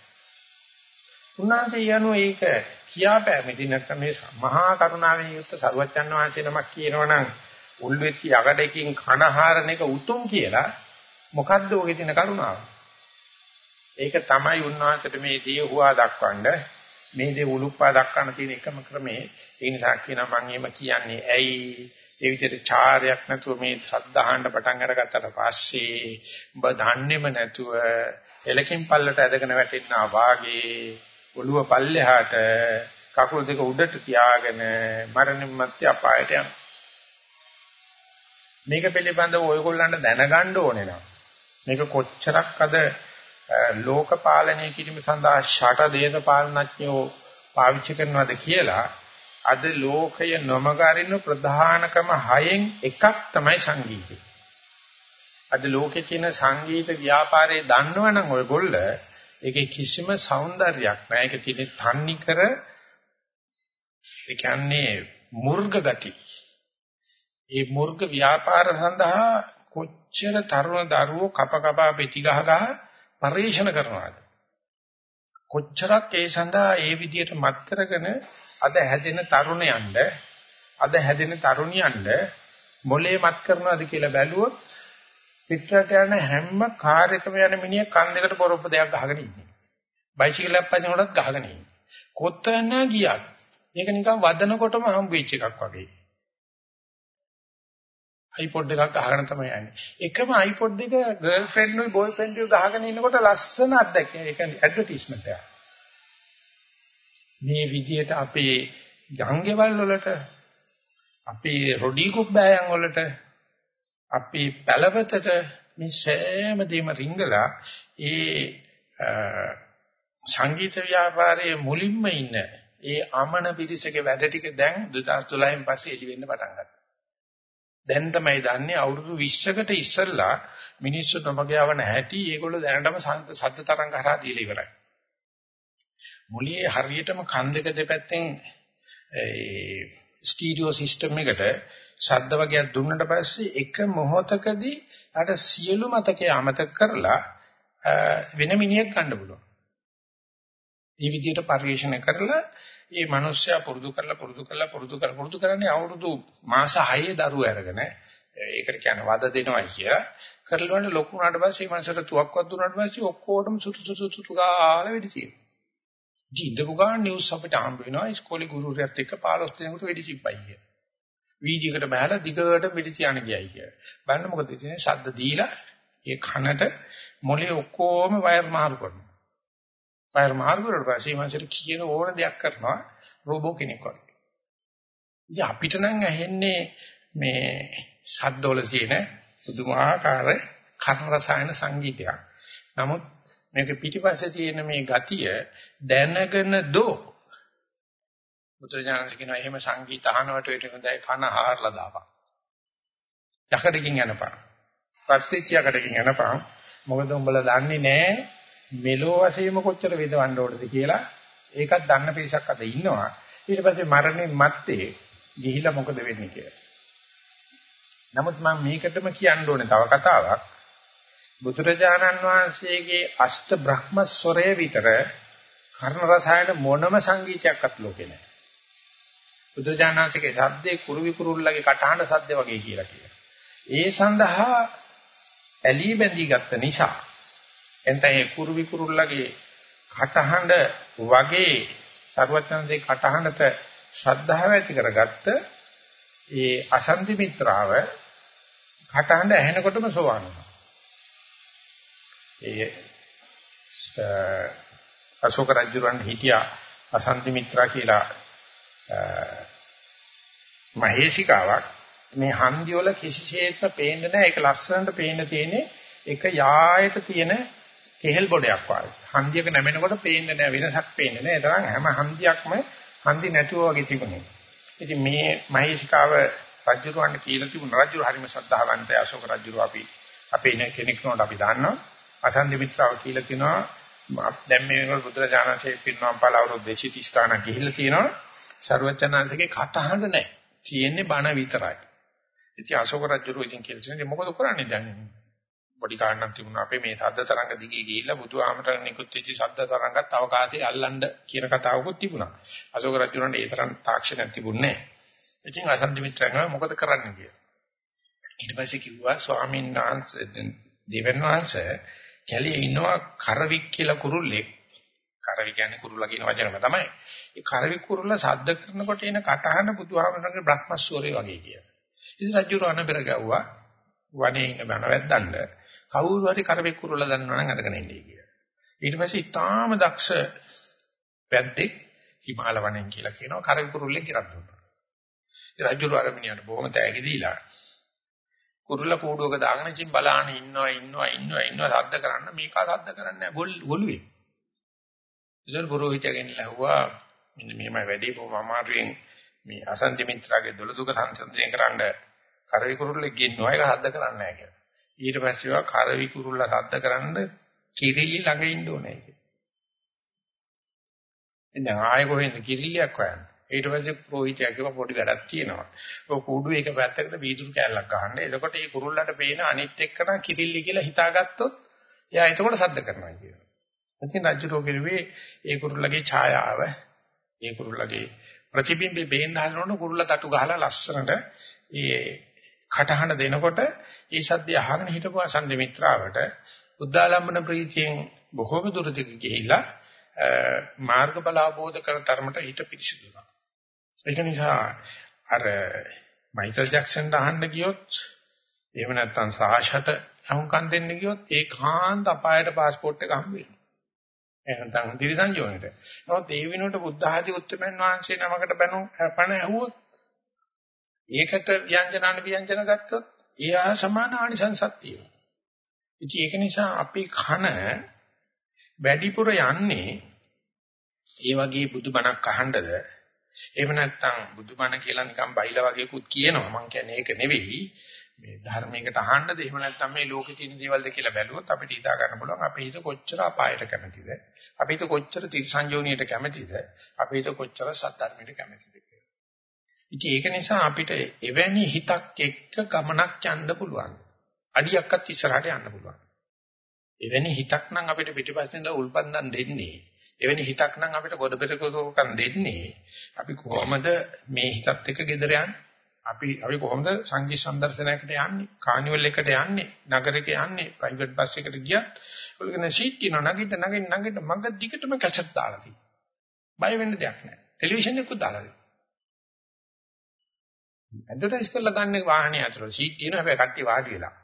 S1: උන්වහන්සේ යනෝ ඒක කියාපෑමේදී නැත්නම් මේ මහා කරුණාවෙන් යුක්ත සර්වචන් වහන්සේ නමක් කියනවනම් උල්වෙච්ච යකඩකින් කනහාරන එක උතුම් කියලා මොකද්ද ඔගේ තියෙන කරුණාව? ඒක තමයි උන්වහන්සේට මේ දී හුවා දක්වන්න මේ දේ උලුප්පා දක්වන්න තියෙන එකම ක්‍රමේ ඒ නිසා කියනවා මම එහෙම කියන්නේ ඇයි ඒ විදිහට චාරයක් නැතුව මේ සද්ධාහන්න පටන් අරගත්තට පස්සේ ඔබ දන්නේම නැතුව එලකින් පල්ලට ඇදගෙන වැටෙනා වාගේ ඔළුව පල්ලෙහාට කකුල් දෙක උඩට තියාගෙන මරණින් මැත්තේ අපායට යනවා මේක පිළිබඳව ඔයගොල්ලන්ට දැනගන්න ඕනේ නම් මේක කොච්චරක් අද ලෝක පාලනය කිරීම සඳහා ෂට දේශපාලනඥයෝ පාවිච්චි කරනවද කියලා අද ලෝකය නොමගරින ප්‍රධානකම හයෙන් එකක් තමයි සංගීතය. අද ලෝකේ තියෙන සංගීත ව්‍යාපාරයේ දන්නවනම් ඔයගොල්ල ඒකේ කිසිම సౌందර්යයක් නැහැ. ඒක තියෙන තන්නි කර ඒ කියන්නේ මුර්ග ගති. ඒ මුර්ග ව්‍යාපාර සඳහා කොච්චර තරුණ දරුවෝ කප කපා පෙති ගහ ගහ පරිශන කරනවාද? කොච්චරක් ඒ සඳහා ඒ විදියට මත් කරගෙන අද හැදෙන තරුණයන්ට අද හැදෙන තරුණියන්ට මොලේ මත් කරනවාද කියලා බැලුවොත් පිටරට යන හැම කාර් එකම යන මිනිහ කන් දෙකට පොරොප්ප දෙයක් ගහගෙන ඉන්නේ. බයිසිකලයක් පදිනකොටත් ගහගෙන ඉන්නේ. කොතන ගියත් මේක නිකන් වදනකොටම හම්බ වෙච්ච එකක් වගේ. iPod එකක් අහගෙන තමයි යන්නේ. එකම iPod එක ගර්ල්ෆ්‍රෙන්ඩ් උයි බෝයිෆ්‍රෙන්ඩ් උයි ගහගෙන ඉන්නකොට ලස්සන අත්දැකීම. ඒක ඇඩ්වර්ටයිස්මන්ට් එකක්. මේ විදියට අපේ ගංගෙවල් වලට අපේ රොඩි කුබ්බෑයන් වලට අපේ පළවතට මේ සෑම දෙම රිංගලා ඒ සංගීත ව්‍යාපාරයේ මුලින්ම ඉන්න ඒ අමන පිරිසගේ වැඩ ටික දැන් 2012න් පස්සේ එළි වෙන්න පටන් ගත්තා. දැන් තමයි දන්නේ අවුරුදු 20කට ඉස්සෙල්ලා මිනිස්සු නොමග යවන හැටි ඒගොල්ලෝ දැනටම සද්ද තරංග හරහා දීලා ඉවරයි. මුලියේ හරියටම කන් දෙක දෙපැත්තෙන් ඒ ස්ටීරියෝ සිස්ටම් එකට ශබ්ද වර්ගයක් දුන්නට පස්සේ එක මොහොතකදී අර සියලු මතකයේ අමතක කරලා වෙන මිනිහෙක් ගන්න පුළුවන්. මේ විදිහට පරිශන කරලා මේ මිනිස්සයා පුරුදු කරලා පුරුදු කරලා පුරුදු කරලා පුරුදු කරන්නේ අවුරුදු මාස 6 දරුවෝ අරගෙන ඒකට කියන්නේ වද දෙනවයි කියලා කරලවන්න ලොකු වුණාට පස්සේ මේ මනසට තුවක්වත් දුන්නාට පස්සේ ඔක්කොටම සුටු සුටු සුටු ගාලා වෙඩි තියෙනවා. දීදපු ගාන නිවුස් අපිට හම්බ වෙනවා ඉස්කෝලේ ගුරුවරයාත් එක්ක 15 දිනකට වෙඩි සිප්පයි කියලා. වීදිකේට බහලා දිගට වෙඩි තියන්න ගියයි කියලා. බලන්න මොකද ඉතින් ශබ්ද දීලා ඒ කනට මොලේ ඔක්කොම වයර් මාරු කරනවා. වයර් මාරු කරලා පස්සේ මනසට කියන ඕන දෙයක් කරනවා රෝබෝ කෙනෙක් වගේ. ඉතින් අපිට නම් ඇහෙන්නේ මේ ශබ්දවල තියෙන පුදුමාකාර කර්ම රසායන සංගීතයක්. නමුත් මේක පිටිපස්සේ තියෙන මේ ගතිය දැනගෙන දෝ බුදුරජාණන් කියනවා එහෙම සංගීත අහනවට වෙට හොඳයි කන හාරලා දාපන්. යකඩකින් යනපන්. පත්‍ත්‍යයකටකින් යනපන්. මොකද උඹලා දන්නේ නැහැ මෙලෝ වශයෙන්ම කොච්චර වේදවන්න ඕනද කියලා. ඒකත් දන්න පිරිසක් අද ඉන්නවා. ඊට පස්සේ මරණයන් මත්තේ ගිහිලා මොකද වෙන්නේ කියලා. නමුත් මම මේකටම කියන්න ඕනේ තව කතාවක්. බුදුරජාණන් වහන්සේගේ අෂ්ට බ්‍රහ්මස්වරය විතර කර්ණ රසායන මොනම සංගීතයක්වත් ලෝකේ නැහැ. බුදුරජාණන්සේගේ ශබ්දේ කුරුවි කුරුල්ලගේ කටහඬ ශබ්ද වගේ කියලා කියනවා. ඒ සඳහා ඇලී බැඳී ගත්ත නිසා එතන ඒ කුරුවි කුරුල්ලගේ කටහඬ වගේ සරුවචනන්සේ කටහඬට ශ්‍රද්ධාව ඇති කරගත්ත ඒ අසන්ති මිත්‍රාව කටහඬ ඇහෙනකොටම සෝවාන් වෙනවා. ඒ අශෝක රජුරන් හිටියා අසන්ති මිත්‍රා කියලා මහේශිකාවක් මේ හන්දි වල කිසිසේත්ම පේන්නේ නැහැ ඒක ලස්සනට පේන්න තියෙන්නේ එක යායට තියෙන කෙහෙල් බොඩයක් වගේ. හන්දියක නැමෙනකොට පේන්නේ නැහැ වෙනසක් පේන්නේ නැහැ. ඒ තරම් හැම හන්දියක්ම හන්දි නැතුව වගේ තිබුණේ. ඉතින් මේ මහේශිකාව රජුරවන්න කියලා තිබුණ රජු හරිම ශ්‍රද්ධාවන්තයි අශෝක රජු අපි අපේ නේ කෙනෙක් නෝඩ අපි දන්නවා. අසන්දි මිත්‍රාව කියලා තිනවා දැන් මේ වෙනකොට බුදුරජාණන්සේ පින්නම් පාල අවුරුදු 230 ගණන් ගිහිල්ලා තියෙනවා. ਸਰවචනංශගේ කටහඬ නැහැ. තියෙන්නේ බණ විතරයි. ඉතින් අශෝක රජු ඉතින් කියලා තියෙනවා මොකද කරන්නේ දැන්? පොඩි කාරණක් තිබුණා අපේ මේ සද්ද තරංග දිගේ ගිහිල්ලා බුදුහාමතර නිකුත් වෙච්ච සද්ද තරංගත් අවකාශයේ අල්ලන්න කියන කතාවකුත් තිබුණා. අශෝක රජුණන්ට ඒ තරම් තාක්ෂණයක් තිබුණේ නැහැ. ඉතින් අසන්දි මිත්‍රයන් මොකද කරන්න කියලා. ඊට පස්සේ කිව්වා ස්වාමීන් වහන්සේ දෙවන් වහන්සේ කැලේ ඉන්නවා කරවික් කියලා කුරුල්ලෙක්. කරවි කියන්නේ කුරුල්ලා කියන වචනම තමයි. ඒ කරවි කුරුල්ලා සද්ද කරනකොට එන කටහඬ බුදුහාමරගේ බ්‍රහ්මස්වරය වගේ කියලා. ඉතින් රජු රණබෙර ගැව්වා වනේ ඉන්න බණවැද්දන්න කවුරු හරි කරවෙක් කුරුල්ලා දන්නවා නම් අරගෙන ඉන්නේ කියලා. ඊට පස්සේ ඊටාම දක්ෂ වැද්දෙක් හිමාල වණෙන් කියලා කියනවා කරවෙක් කුරුල්ලෙක් ඉරක් දුන්නා. ඒ රජුරු අරමිනියට බොහොම තෑගි දීලා කුරුල්ලා කූඩුවක දාගෙන ඉතින් බලාන ඉන්නවා ඉන්නවා ඉන්නවා ඉන්නවා සද්ද කරන්න මේක සද්ද කරන්නේ නැහැ ගොල් ගොළුවේ. ඉතින් පුරোহিতයගෙන් ලැහුවා මෙන්න මෙහෙමයි වැඩේ බොහොම අමාරුවෙන් මේ අසන්ති මිත්‍රාගේ දොළදුක සංසන්දනය කරන්න කරවි කුරුල්ලෙක් ගෙන්නවා ඒක සද්ද කරන්නේ නැහැ කියලා. ඊට පස්සේ වා කරවි කුරුල්ල සද්ද කරන්න කිරිලි ළඟ ඉන්න ඕනේ කියලා. එඳන් ආයෙ කොහෙන්ද කිරිල්ලයක් හොයන්නේ. ඊට පස්සේ ප්‍රෝහිතයා කිව්වා පොඩි වැඩක් තියෙනවා. ඔය කුඩු එක පැත්තකට වීදුරු කෑල්ලක් ගහන්න. එතකොට මේ කුරුල්ලට පේන අනිත් එක්කන කිරිල්ලි කියලා හිතාගත්තොත් එයා එතකොට සද්ද කරනවා කියනවා. ඉතින් රජුරෝ කිව්වේ ඒ කුරුල්ලගේ ඡායාව, ඒ කුරුල්ලගේ ප්‍රතිබිම්බේ බේන්න හදනකොට කුරුල්ල තටු ගහලා ලස්සනට ඒ කටහඬ දෙනකොට ඒ සද්දය අහගෙන හිටපු අසන්ද මිත්‍රාවට උද්දාලම්බන ප්‍රීතියෙන් බොහෝම දුරට ගිහිල්ලා මාර්ගඵල අවබෝධ කර තරමට හිත පිරිසිදුනා. ඒක නිසා අර මයිකල් ජැක්සන්ට අහන්න ගියොත් එහෙම නැත්නම් සාෂට අහුම්කම් දෙන්න ගියොත් ඒකාන්ත අපායට પાස්පෝර්ට් එක හම්බ වෙනවා. එහෙනම් දිවිසං යෝනෙට. නමුත් ඒ විනෝඩ බුද්ධ ආදී උත්තරමන් වහන්සේ නමකට බැනු පණ ඇහුවොත් ඒකට ව්‍යංජනාන ව්‍යංජන ගත්තොත් එයා සමාන ආනිසංසක් තියෙනවා. ඉතින් ඒක නිසා අපි කන වැඩිපුර යන්නේ ඒ වගේ බුදුබණක් අහන්නද එහෙම නැත්නම් බුදුබණ කියලා නිකන් බයිලා වගේකුත් කියනවා මම කියන්නේ ඒක නෙවෙයි මේ ධර්මයකට අහන්නද එහෙම නැත්නම් මේ ලෝකේ තියෙන දේවල්ද කියලා බැලුවොත් අපිට හිතා ගන්න පුළුවන් අපේ හිත කොච්චර අපායට කැමතිද අපේ හිත කොච්චර තිරසංජෝනියට කැමතිද අපේ හිත කොච්චර සත්‍ධර්මයට කැමතිද ඉතින් ඒක නිසා අපිට එවැනි හිතක් එක්ක ගමනක් යන්න පුළුවන්. අඩියක්වත් ඉස්සරහට යන්න පුළුවන්. එවැනි හිතක් නම් අපිට පිටිපස්සෙන් උල්පන්දම් දෙන්නේ. එවැනි හිතක් නම් අපිට ගොඩ පෙරකෝකම් දෙන්නේ අපි කොහොමද මේ හිතත් එක්ක gedera යන්නේ? අපි අපි කොහොමද සංගීත සම්දර්ශනයකට යන්නේ? කානිවල් එකට යන්නේ? නගරෙක යන්නේ? ප්‍රයිවට් බස් එකකට ගියත් ඔයගෙන සීට් තියෙන නගින්න නගින්න නගින්න මග දිගටම කැසට් දාලා තියෙනවා. බය වෙන්න දෙයක් නැහැ. ටෙලිවිෂන් එකකුත් දාලා තියෙනවා. ඇඩ්වර්ටයිස් කරලා ගන්න වාහනේ ඇතුළේ සීට් තියෙනවා හැබැයි කට්ටිය වාඩි වෙලා.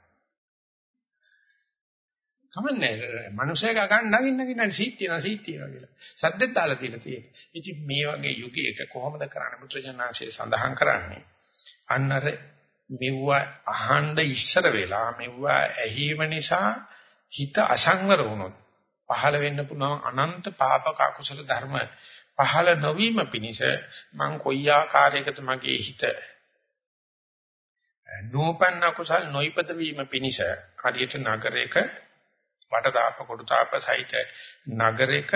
S1: කමන්නේ මනුස්සයෙක් ගන්න නගින්න නගින්න සීට් තියෙනවා සීට් තියෙනවා කියලා. සද්දෙත් දාලා තියෙන තියෙන්නේ. ඉතින් මේ වගේ යුගයක කොහොමද කරන්නේ බුදුජානනාංශයේ සඳහන් කරන්නේ? අන්න අර මෙව්ව අහන්න ඉස්සර වෙලා මෙව්ව ඇහිම නිසා හිත අසංවර වුණොත් පහළ වෙන්න පුළුවන් අනන්ත පාපක අකුසල ධර්ම පහළ නොවීම පිණිස මං කොයි ආකාරයකද මගේ හිත නූපන්න කුසල් නොයිපද වීම පිණිස හරියට නගරයක වටදාප කොටුතාප සහිත නගරයක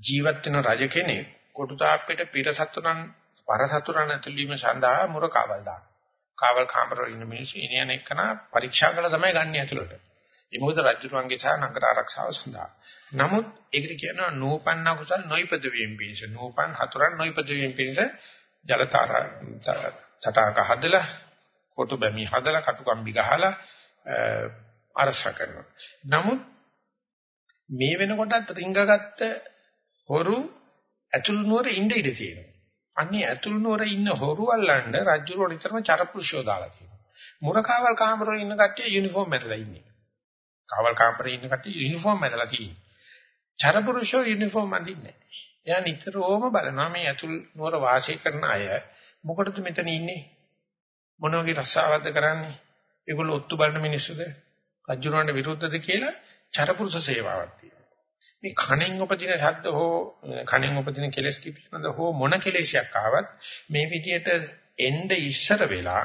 S1: ජීවත් වෙන රජ කෙනෙක් කොටුතාපෙට පිරසතුරන් පරසතුරන් ඇතුළීම සඳහා මුර කාවල් දාන. කාවල් කාමරවල ඉන්න මිනිස්සු ඉනියන එකන පරීක්ෂා කළා තමයි ගන්න ඇතුළට. ඒ මොකද රජුරුවන්ගේ සහ නගර ආරක්ෂාව සඳහා. නමුත් ඒකට කියනවා නූපන්න කුසල් නොයිපද වීම පිණිස. නූපන් හතුරන් නොයිපද වීම පිණිස ජලතාර තටාක හදලා කොටු බැමි හදලා කටුකම්බි ගහලා අරස කරනවා. නමුත් මේ වෙනකොටත් රිංගගත්ත හොරු ඇතුළු නුවර ඉඳ ඉඳ තියෙනවා. අන්නේ ඇතුළු නුවර ඉන්න හොරු අල්ලන්න රජුරෝ නිතරම චරපුරුෂයෝ දාලා තියෙනවා. මුරකාවල් කාමරවල ඉන්න කට්ටිය යුනිෆෝම් මැදලා ඉන්නේ. කාවල් කාමරේ ඉන්න කට්ටිය යුනිෆෝම් මැදලා තියෙන්නේ. චරපුරුෂයෝ යුනිෆෝම් අඳින්නේ නැහැ. එයා නිතරම බලනවා මේ ඇතුළු නුවර වාසය කරන අය මොකටද මෙතන ඉන්නේ? මොන වගේ රස්සාවක්ද කරන්නේ? ඒගොල්ලෝ ඔත්තු බලන මිනිස්සුද? රජුරවන්ට විරුද්ධද කියලා චරපුරුෂ සේවාවක් තියෙනවා. මේ කණෙන් උපදින ශබ්ද හෝ කණෙන් උපදින කෙලස් කිපිනද හෝ මොන කෙලෙසයක් ආවත් මේ විදියට එnde ඉස්සර වෙලා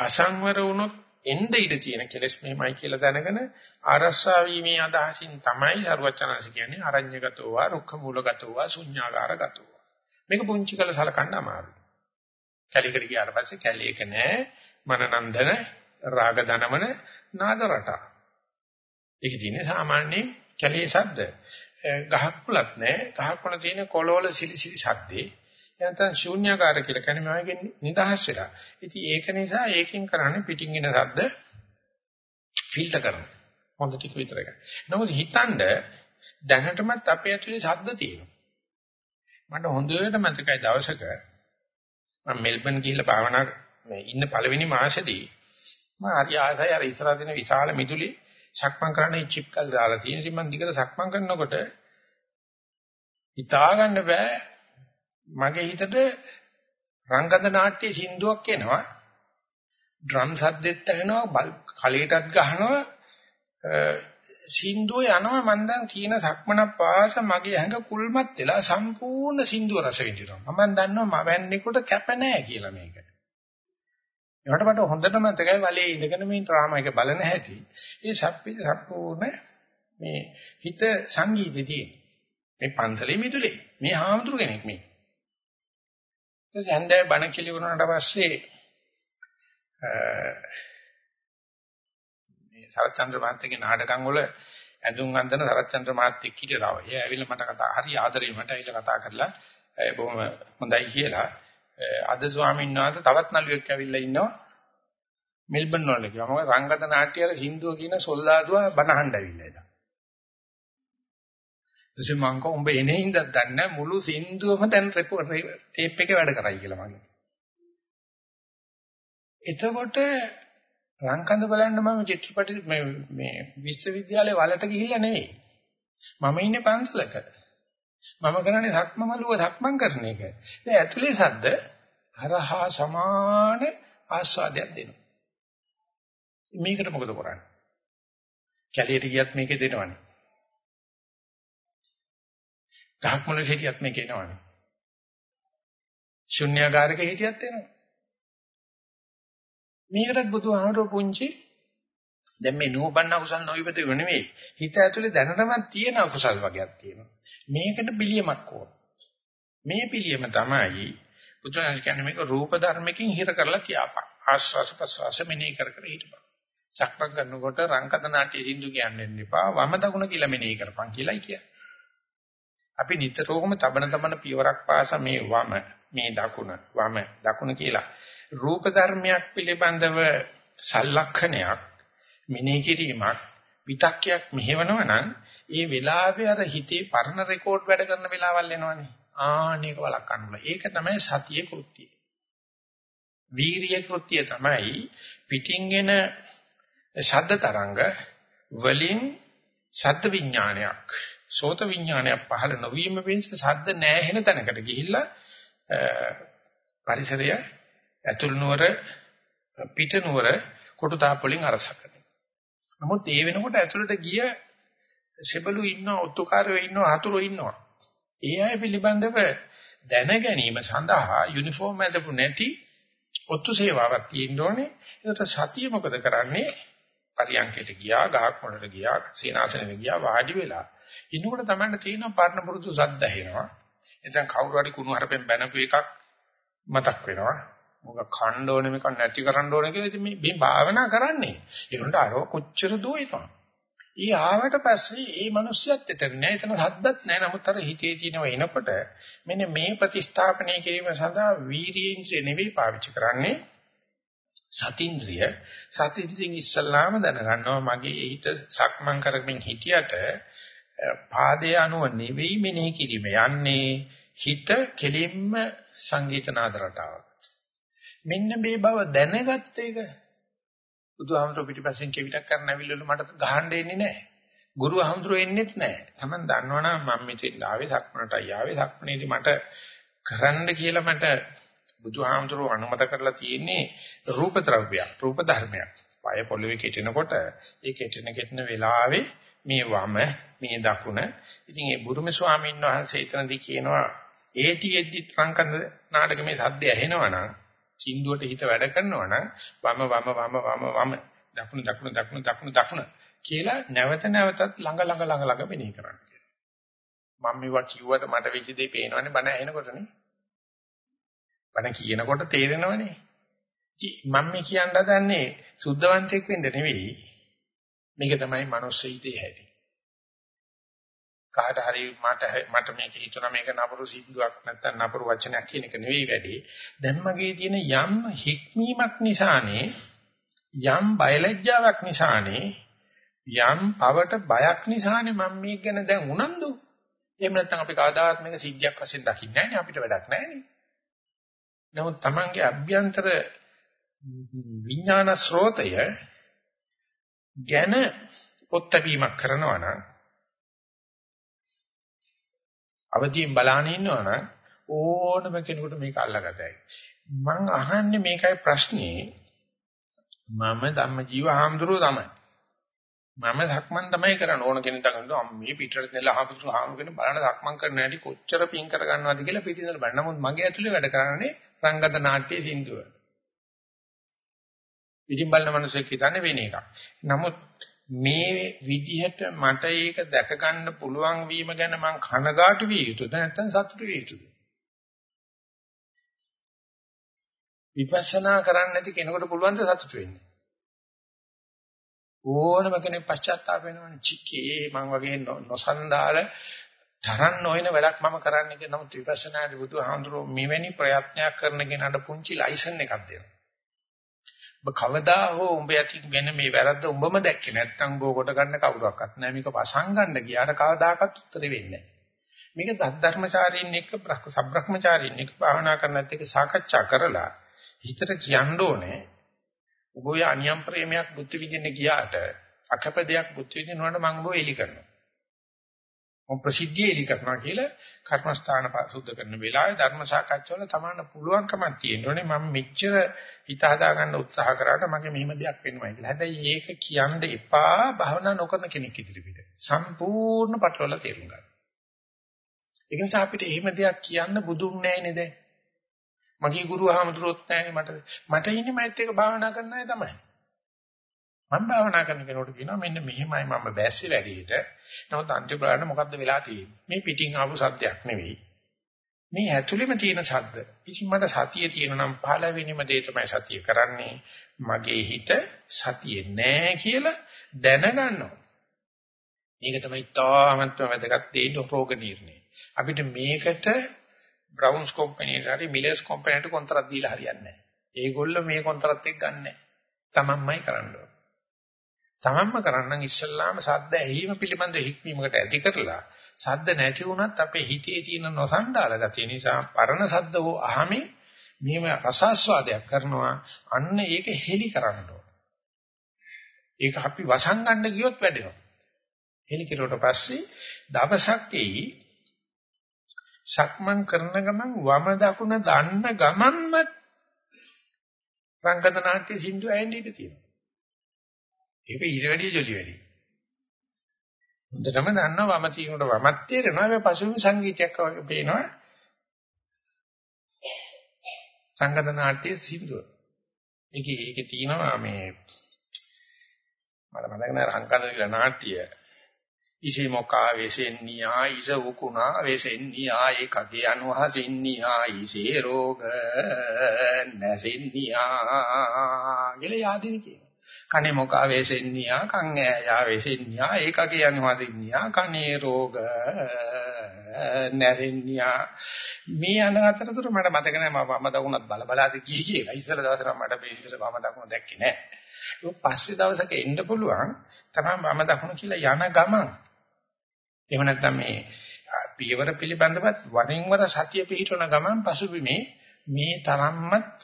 S1: අසංවර වුණොත් එnde ඉඳ තියෙන කෙලස් මෙහෙමයි කියලා දැනගෙන ආරස්සා වීමේ අදහසින් තමයි සරුවචනanse කියන්නේ අරඤ්‍යගතෝ වා රුක්ඛ මූලගතෝ වා ශුඤ්ඤාගාරගතෝ මේක පුංචි කළ සලකන්න අමාරුයි කැලේකට ගියාට පස්සේ කැලේක නෑ මනනන්දන රාග දනමන නාද රට. ඒක තියෙන්නේ සාමාන්‍ය කැලේ ශබ්ද. ගහක් මුලක් නෑ ගහක් වල තියෙන කොළවල සිලිසිලි ශබ්දේ. එතන ශූන්‍යකාර කියලා කියන්නේ මමගෙන් නිදහස් වෙලා. ඉතින් ඒක නිසා ඒකෙන් කරන්නේ පිටින් එන ශබ්ද ෆිල්ටර් කරනවා. හොඳ ටික විතරයි. නමුත් හිතනද දැනටමත් අපේ ඇතුලේ ශබ්ද තියෙනවා. මට හොඳට මතකයි දවසක මම මෙල්බන් ගිහිල්ලා භාවනා මේ ඉන්න පළවෙනි මාසෙදී මම හරි ආසයි අර ඉස්සරහ දින විශාල මිදුලි සක්මන් කරන්න චිප් කල් දාලා තියෙන ඉතින් මම දිගට සක්මන් කරනකොට හිතා ගන්න බෑ. මගේ හිතට රංගද නාට්‍ය සින්දුවක් එනවා. ඩ්‍රම් සද්දෙත් ඇහෙනවා කලයටත් ගහනවා. සින්දුව යනවා මම දැන් තියෙන සක්මනක් පාස මගේ ඇඟ කුල්මත් වෙලා සම්පූර්ණ සින්දුව රස විඳිනවා. මම දන්නවා මවන්නේකට කැප නැහැ කියලා මේක. ඒකට මට හොඳට මතකයි වලේ ඉඳගෙන මේ ඩ්‍රාමා එක බලන හැටි. ඒ සප්පි සම්පූර්ණ මේ හිත සංගීතේ තියෙන. මේ පන්සලේ මිදුලේ මේ හාමුදුරු කෙනෙක් මේ. ඊට හන්දේ බණ කිලි වුණාට පස්සේ මේ සරච්චන්ද්‍ර මහත්තයාගේ නාටකම් වල ඇඳුම් අඳින සරච්චන්ද්‍ර මහත්තයෙක් හිටියා තව. එයා ඇවිල්ලා මට කතා හරි ආදරේ මට ඇවිල්ලා කතා කරලා බොහොම හොඳයි කියලා අද ස්වාමීන් වහන්සේ තවත් නළුවෙක් ඇවිල්ලා ඉන්නවා මෙල්බන් වල ගියා. මොකද රංගත නාට්‍යවල සින්දුව කියන සොල්දාදුවා බනහඬ ඇවිල්ලා ඉදා. එසේ මං කෝ උඹ එනේ ඉඳක් දන්නේ මුළු සින්දුවම දැන් ටේප් එකේ වැඩ කරයි කියලා මං. එතකොට රංකඳ බලන්න මම චිත්‍රපටි මේ මේ විශ්වවිද්‍යාලේ වලට ගිහිල්ලා නෙවෙයි. මම ඉන්නේ පන්සලක. මම කරන්නේ සක්මමලුව සක්මන් කරන එක. ඒ ඇතුලේ සද්ද හරහා සමාන ආස්වාදයක් දෙනවා. මේකට මොකද කරන්නේ? කැලියට ගියත් මේකේ දෙනවනේ. ගහක් මුල හිටියත් මේකේ එනවනේ. ශුන්‍යාගාරක හිටියත් එනවා. මේකටත් බුදුහාමරෝ පුංචි දැන් මේ නූපන්න කුසල් නොවිපත නෙවෙයි. හිත ඇතුලේ දැනටමත් තියෙන අකුසල් වගේක් තියෙනවා. මේකට පිළියමක් ඕන. මේ පිළියම තමයි බුදුරජාණන් කියන්නේ මේක රූප ධර්මකින් හිර කරලා තියාපන්. ආස්වාස ප්‍රසවාස මෙනෙහි කර කර හිටපන්. සක්මන් කරනකොට රංකත නාට්‍ය සින්දු කියන්නේ එපා. වම දකුණ කියලා මෙනෙහි කරපන් කියලායි කියන්නේ. අපි නිතරම තබන තබන පියවරක් පාසා මේ වම මේ දකුණ වම දකුණ කියලා රූප ධර්මයක් පිළිබඳව සලලක්ෂණයක් මෙනෙහි කිරීමක් විතක්කයක් මෙහෙවනවා නම් ඒ වෙලාවේ අර හිතේ පරණ රෙකෝඩ් වැඩ කරන වෙලාවල් එනවනේ. ආනේක වළක්වන්න බෑ ඒක තමයි සතියේ කෘත්‍යය. වීරිය කෘත්‍යය තමයි පිටින් එන ශබ්ද තරංග වලින් ශබ්ද විඥානයක් සෝත විඥානයක් පහළ නොවීම වෙනස ශබ්ද නැහෙන තැනකට ගිහිල්ලා පරිසරය ඇතුල් නුවර පිට නුවර කොටු තාප වලින් අරසකන. නමුත් ඒ වෙනකොට ඇතුළට ගිය සෙබළු ඉන්නවා, ඔත්තුකාරයෝ ඉන්නවා, හතුරෝ ඉන්නවා. ඒ අය පිළිබඳව දැන ගැනීම සඳහා යුනිෆෝම් ඇඳපු නැති ඔත්තු සේවාවක් තියෙන්න ඕනේ. ඒකට සතිය මොකද කරන්නේ? පරියන්කයට ගියා, ගහක් මොළට ගියා, සීනාසනෙට ගියා, වාඩි වෙලා. ඉන්නකොට තමයි තියෙන පරණ පුරුදු සද්ද ඇහෙනවා. එතෙන් කවුරු හරි කුණු හරපෙන් බැනපු එකක් මතක් වෙනවා. මොකක් කණ්ඩ ඕනේ මේක නැති කරන්න ඕනේ කියලා ඉතින් මේ මේ භාවනා කරන්නේ. ඒකට අර කොච්චර දුවේනවා. ඊ ආවට පස්සේ ඒ මිනිස්සුත් එතන නෑ. එතන හද්දත් නෑ. නමුත් අර හිතේ තියෙනව එනකොට මෙන්න මේ ප්‍රතිස්ථාපනය කිරීම සඳහා වීර්යේන්ද්‍රිය නෙවෙයි පාවිච්චි කරන්නේ. සතින්ද්‍රිය. සතින්ද්‍රියෙන් ඉස්සල්ලාම දැනගන්නවා මගේ හිත සක්මන් කරමින් හිටියට පාදයේ අනුව නෙවෙයි මෙනෙහි කිරීම. යන්නේ හිත කෙලින්ම සංගීත නාද රටාවක්. මෙන්න මේ බව දැනගත්ත එක බුදුහාමුදුරු පිටිපස්සෙන් කෙවිතක් කරන්න ඇවිල්ලා මට ගහන්න එන්නේ නැහැ. ගුරුහාමුදුරු එන්නේත් නැහැ. Taman දන්නවනම් මම මෙතෙන් ආවේ සක්මනටයි ආවේ සක්මනේදී මට කරන්න කියලා මට බුදුහාමුදුරු අනුමත කරලා තියෙන්නේ රූප ද්‍රව්‍යයක්, රූප ධර්මයක්. පය පොළවේ කෙටෙනකොට ඒ කෙටෙන කෙටෙන වෙලාවේ මේ වම මේ දකුණ ඉතින් ඒ බුරුමේ ස්වාමීන් වහන්සේ එතනදී කියනවා ඒතිෙද්දි සංකන්ද නාටකමේ සද්ද ඇහෙනවනම් සින්දුවට හිත වැඩ කරනවා නම් වම වම වම වම වම දකුණු දකුණු දකුණු දකුණු දකුණ කියලා නැවත නැවතත් ළඟ ළඟ ළඟ ළඟ මෙනෙහි කරන්න කියලා. මම මේවා කිව්වට මට වෙච්ච දේ පේනවනේ බණ ඇහෙනකොටනේ. බණ කියනකොට තේරෙනවනේ. මම මේ කියන්න හදන්නේ සුද්ධවන්තයෙක් වෙන්න නෙවෙයි. මේක තමයි මනුස්ස හිතේ හැටි. කාට හරි මට මට මේක හිතුණා මේක නපුරු සින්දුවක් නැත්නම් නපුරු වචනයක් කියන එක නෙවෙයි වැඩි. දැන් මගේ තියෙන යම් හික්මීමක් නිසානේ යම් බයලජ්ජාවක් නිසානේ යම් පවට බයක් නිසානේ මම මේක ගැන දැන් උනන්දු. එහෙම නැත්නම් අපි කවදාවත් මේක සිද්ධියක් වශයෙන් දකින්නේ නැහැ අපිට වැඩක් නැහැ නමුත් Tamange අභ්‍යන්තර විඥාන ස්රෝතය ගැන පොත්පීමක් කරනවා නම් අවදීන් බලාන ඉන්නවනම් ඕනම කෙනෙකුට මේක අල්ලගතයි. මං අහන්නේ මේකයි ප්‍රශ්නේ. මම ධම්මජීව හාමුදුරුව තමයි. මම ධක්මන් තමයි කරන්න ඕන කෙනෙක් තකනවා මේ පිටරට නෙලා හාමුදුරුව හාමුදුරුව කෙනෙක් බලන ධක්මන් කරන හැටි කොච්චර පිං කර ගන්නවද කියලා පිටින්දල බලන්න. නමුත් මගේ ඇතුලේ වැඩ කරන්නේ රංගත නාට්‍යයේ සින්දුව. ඉතින් බලන මිනිස්සෙක් හිතන්නේ වෙන එකක්. නමුත් මේ විදිහට මට ඒක දැක ගන්න පුළුවන් වීම ගැන මං කනගාටු විය යුතුද? නැත්නම් සතුටු විය යුතුද? විපස්සනා කරන්නේ නැති කෙනෙකුට පුළුවන් ද සතුටු වෙන්න? ඕනම කෙනෙක් පශ්චාත්තාප වෙනවනේ. චිකේ මං වගේ නොසන්ඩාල තරන් නොවන වැඩක් මම කරන්නේ කියලා. නමුත් විපස්සනාදී බුදුහාමුදුරුවෝ මෙවැනි ප්‍රයත්නයක් කරන කෙනාට පුංචි ලයිසන් එකක් දෙනවා. ඔබ කවදා හෝ උඹ යටින් වෙන මේ වැරද්ද උඹම දැක්කේ නැත්නම් උඹ කොට ගන්න කවුරක්වත් නැහැ මේක වසංගන්න ගියාට කවදාකවත් උත්තර වෙන්නේ නැහැ මේක ධර්මචාරීන් එක්ක සබ්‍රහ්මචාරීන් එක්ක භාවනා කරනත් එක්ක සාකච්ඡා කරලා හිතට කියන්න ඕනේ. ඔබ ඔය අනියම් ප්‍රේමයක් බුද්ධ විදින්න ගියාට අකපදයක් බුද්ධ විදිනවට මම ඔබ එලි කරනවා. මම ප්‍රසිද්ධිය එලි කරනවා කියලා කර්මස්ථාන සුද්ධ කරන වෙලාවේ ධර්ම සාකච්ඡාවල තමන්න පුළුවන්කමක් තියෙනෝනේ මම මෙච්චර හිත හදා ගන්න උත්සාහ කරාට මගේ මෙහෙම දෙයක් වෙනවා කියලා. හැබැයි ඒක කියන්න එපා භවනා නොකරන කෙනෙක් ඉදිරියට. සම්පූර්ණ පටලවල තේරුම් ගන්න. ඒ නිසා අපිට එහෙම දෙයක් කියන්න බුදුන් නැහැ නේද? මගේ ගුරු ආමතුරුත් නැහැ මට. මට ඉන්නේ මෛත් එක භාවනා කරන්න අය තමයි. මම භාවනා කරන කෙනෙකුට කියනවා මෙන්න මෙහෙමයි මම බැස්සේ වැඩිහිට. නමුත් අන්තිම බලන්න මොකද්ද වෙලා තියෙන්නේ? මේ පිටින් ආපු සද්දයක් නෙවෙයි. මේ ඇතුළෙම තියෙන සද්ද. ඉතින් මට සතිය තියෙනවා නම් පළවෙනිම දේ තමයි සතිය කරන්නේ. මගේ හිත සතියේ නෑ කියලා දැනගන්නවා. මේක තමයි තාමත්ම වැදගත් දේ රෝග නිర్ణය. අපිට මේකට බ්‍රවුන්ස් කම්පැනිට හරි මිලර්ස් කම්පැනිට කොන්ත්‍රාත් දීලා හරියන්නේ නැහැ. ඒගොල්ලෝ මේ කොන්ත්‍රාත් එක්ක ගන්නෑ. තමන්මයි කරන්න ඕන. තමන්ම කරන්න ඉස්සල්ලාම සද්ද ඇහිම පිළිබඳ හික්මීමකට ඇති කරලා සද්ද නැති වුණත් අපේ හිතේ තියෙන නොසන්ඩාල ගතිය නිසා පරණ සද්ද හෝ අහමින් මෙහෙම රසාස්වාදයක් කරනවා අන්න ඒක හෙලි කරන්න ඕන. ඒක අපි වසංගන්න ගියොත් වැඩෙනවා. හෙලි කෙරුවට පස්සේ දවසක් එයි සක්මන් කරන ගමන් වම දකුණ දන්න ගමන්ම රංගන නාට්‍ය සින්දු ඇහෙන්න ඉඩ තියෙනවා. ඒක ඊට වැඩිය ජොලි වැඩි. හොඳටම දන්නවා වම තියෙනකොට වමත් තේරෙනවා මේ පසුබිම් සංගීතයක් වගේ පේනවා. රංගන නාට්‍ය සින්දුව. ඒකේ ඒකේ තියෙනවා මේ මට මතක නැහැ රංගන කියලා නාට්‍ය ඉසි මොකා වෙසෙන්නියා ඉස උකුණා වෙසෙන්නියා ඒකගේ අනුහසින්නියා ඉසේ රෝග නැසෙන්නියා කියලා යාදින කියනවා. කනේ මොකා වෙසෙන්නියා කන් ඈයා වෙසෙන්නියා ඒකගේ අනුහසින්නියා කනේ රෝග නැසෙන්නියා මේ අන අතරතුර මට මතක නැහැ මම දකුණත් බල බලාද කී කියලා. ඉස්සර දවසට මට මේ ඉස්සර මම දකුණ දැක්කේ නැහැ. ඒක පස්සේ දවසක එන්න පුළුවන් තමයි මම දකුණ කියලා යන ගමන් එහෙම නැත්නම් මේ පියවර පිළිබඳවත් වරින් වර සතිය පිහිටවන ගමන් පසුබිමේ මේ තරම්මත්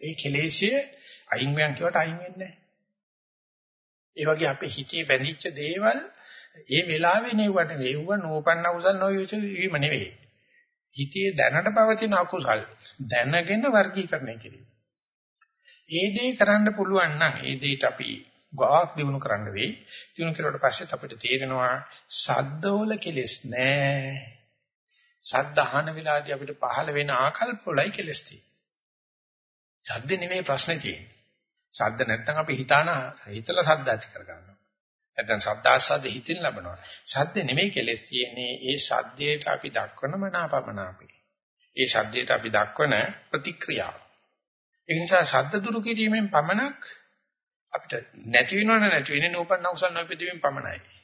S1: ඒ කෙලෙසිය අයින් වෙන කියවට අයින් වෙන්නේ නැහැ. ඒ වගේ අපේ හිතේ බැඳිච්ච දේවල් ඒ වෙලාවේ නෙවුවට වේවුව නෝපන්න කුසල් නොයුතු වීම නෙවෙයි. හිතේ දැනට පවතින අකුසල් දැනගෙන වර්ගීකරණය කිරීම. ඒ දේ කරන්න පුළුවන් නම් ඒ දෙයට අපි ගාක් දිනු කරන්න වෙයි. දිනු කරුවට පස්සෙත් අපිට තේරෙනවා සද්දවල කෙලෙස් නෑ. සද්ද අහන වෙලාවදී අපිට පහළ වෙන ආකල්ප වලයි කෙලෙස් තියෙන්නේ. සද්ද නෙමෙයි ප්‍රශ්නේ තියෙන්නේ. සද්ද නැත්නම් අපි හිතාන හිතලා සද්ද ඇති කරගන්නවා. නැත්නම් සද්ද ආස්වාද හිතින් ලබනවා. සද්ද නෙමෙයි කෙලෙස් තියෙන්නේ. ඒ සද්දයට අපි දක්වන මනාපමනාපේ. ඒ සද්දයට අපි දක්වන ප්‍රතික්‍රියාව. ඒ නිසා සද්ද දුරු කිරීමෙන් පමණක් අපිට නැති වෙනවන නැති වෙන්නේ නූපන්න කුසල නොපෙදීමෙන් පමණයි.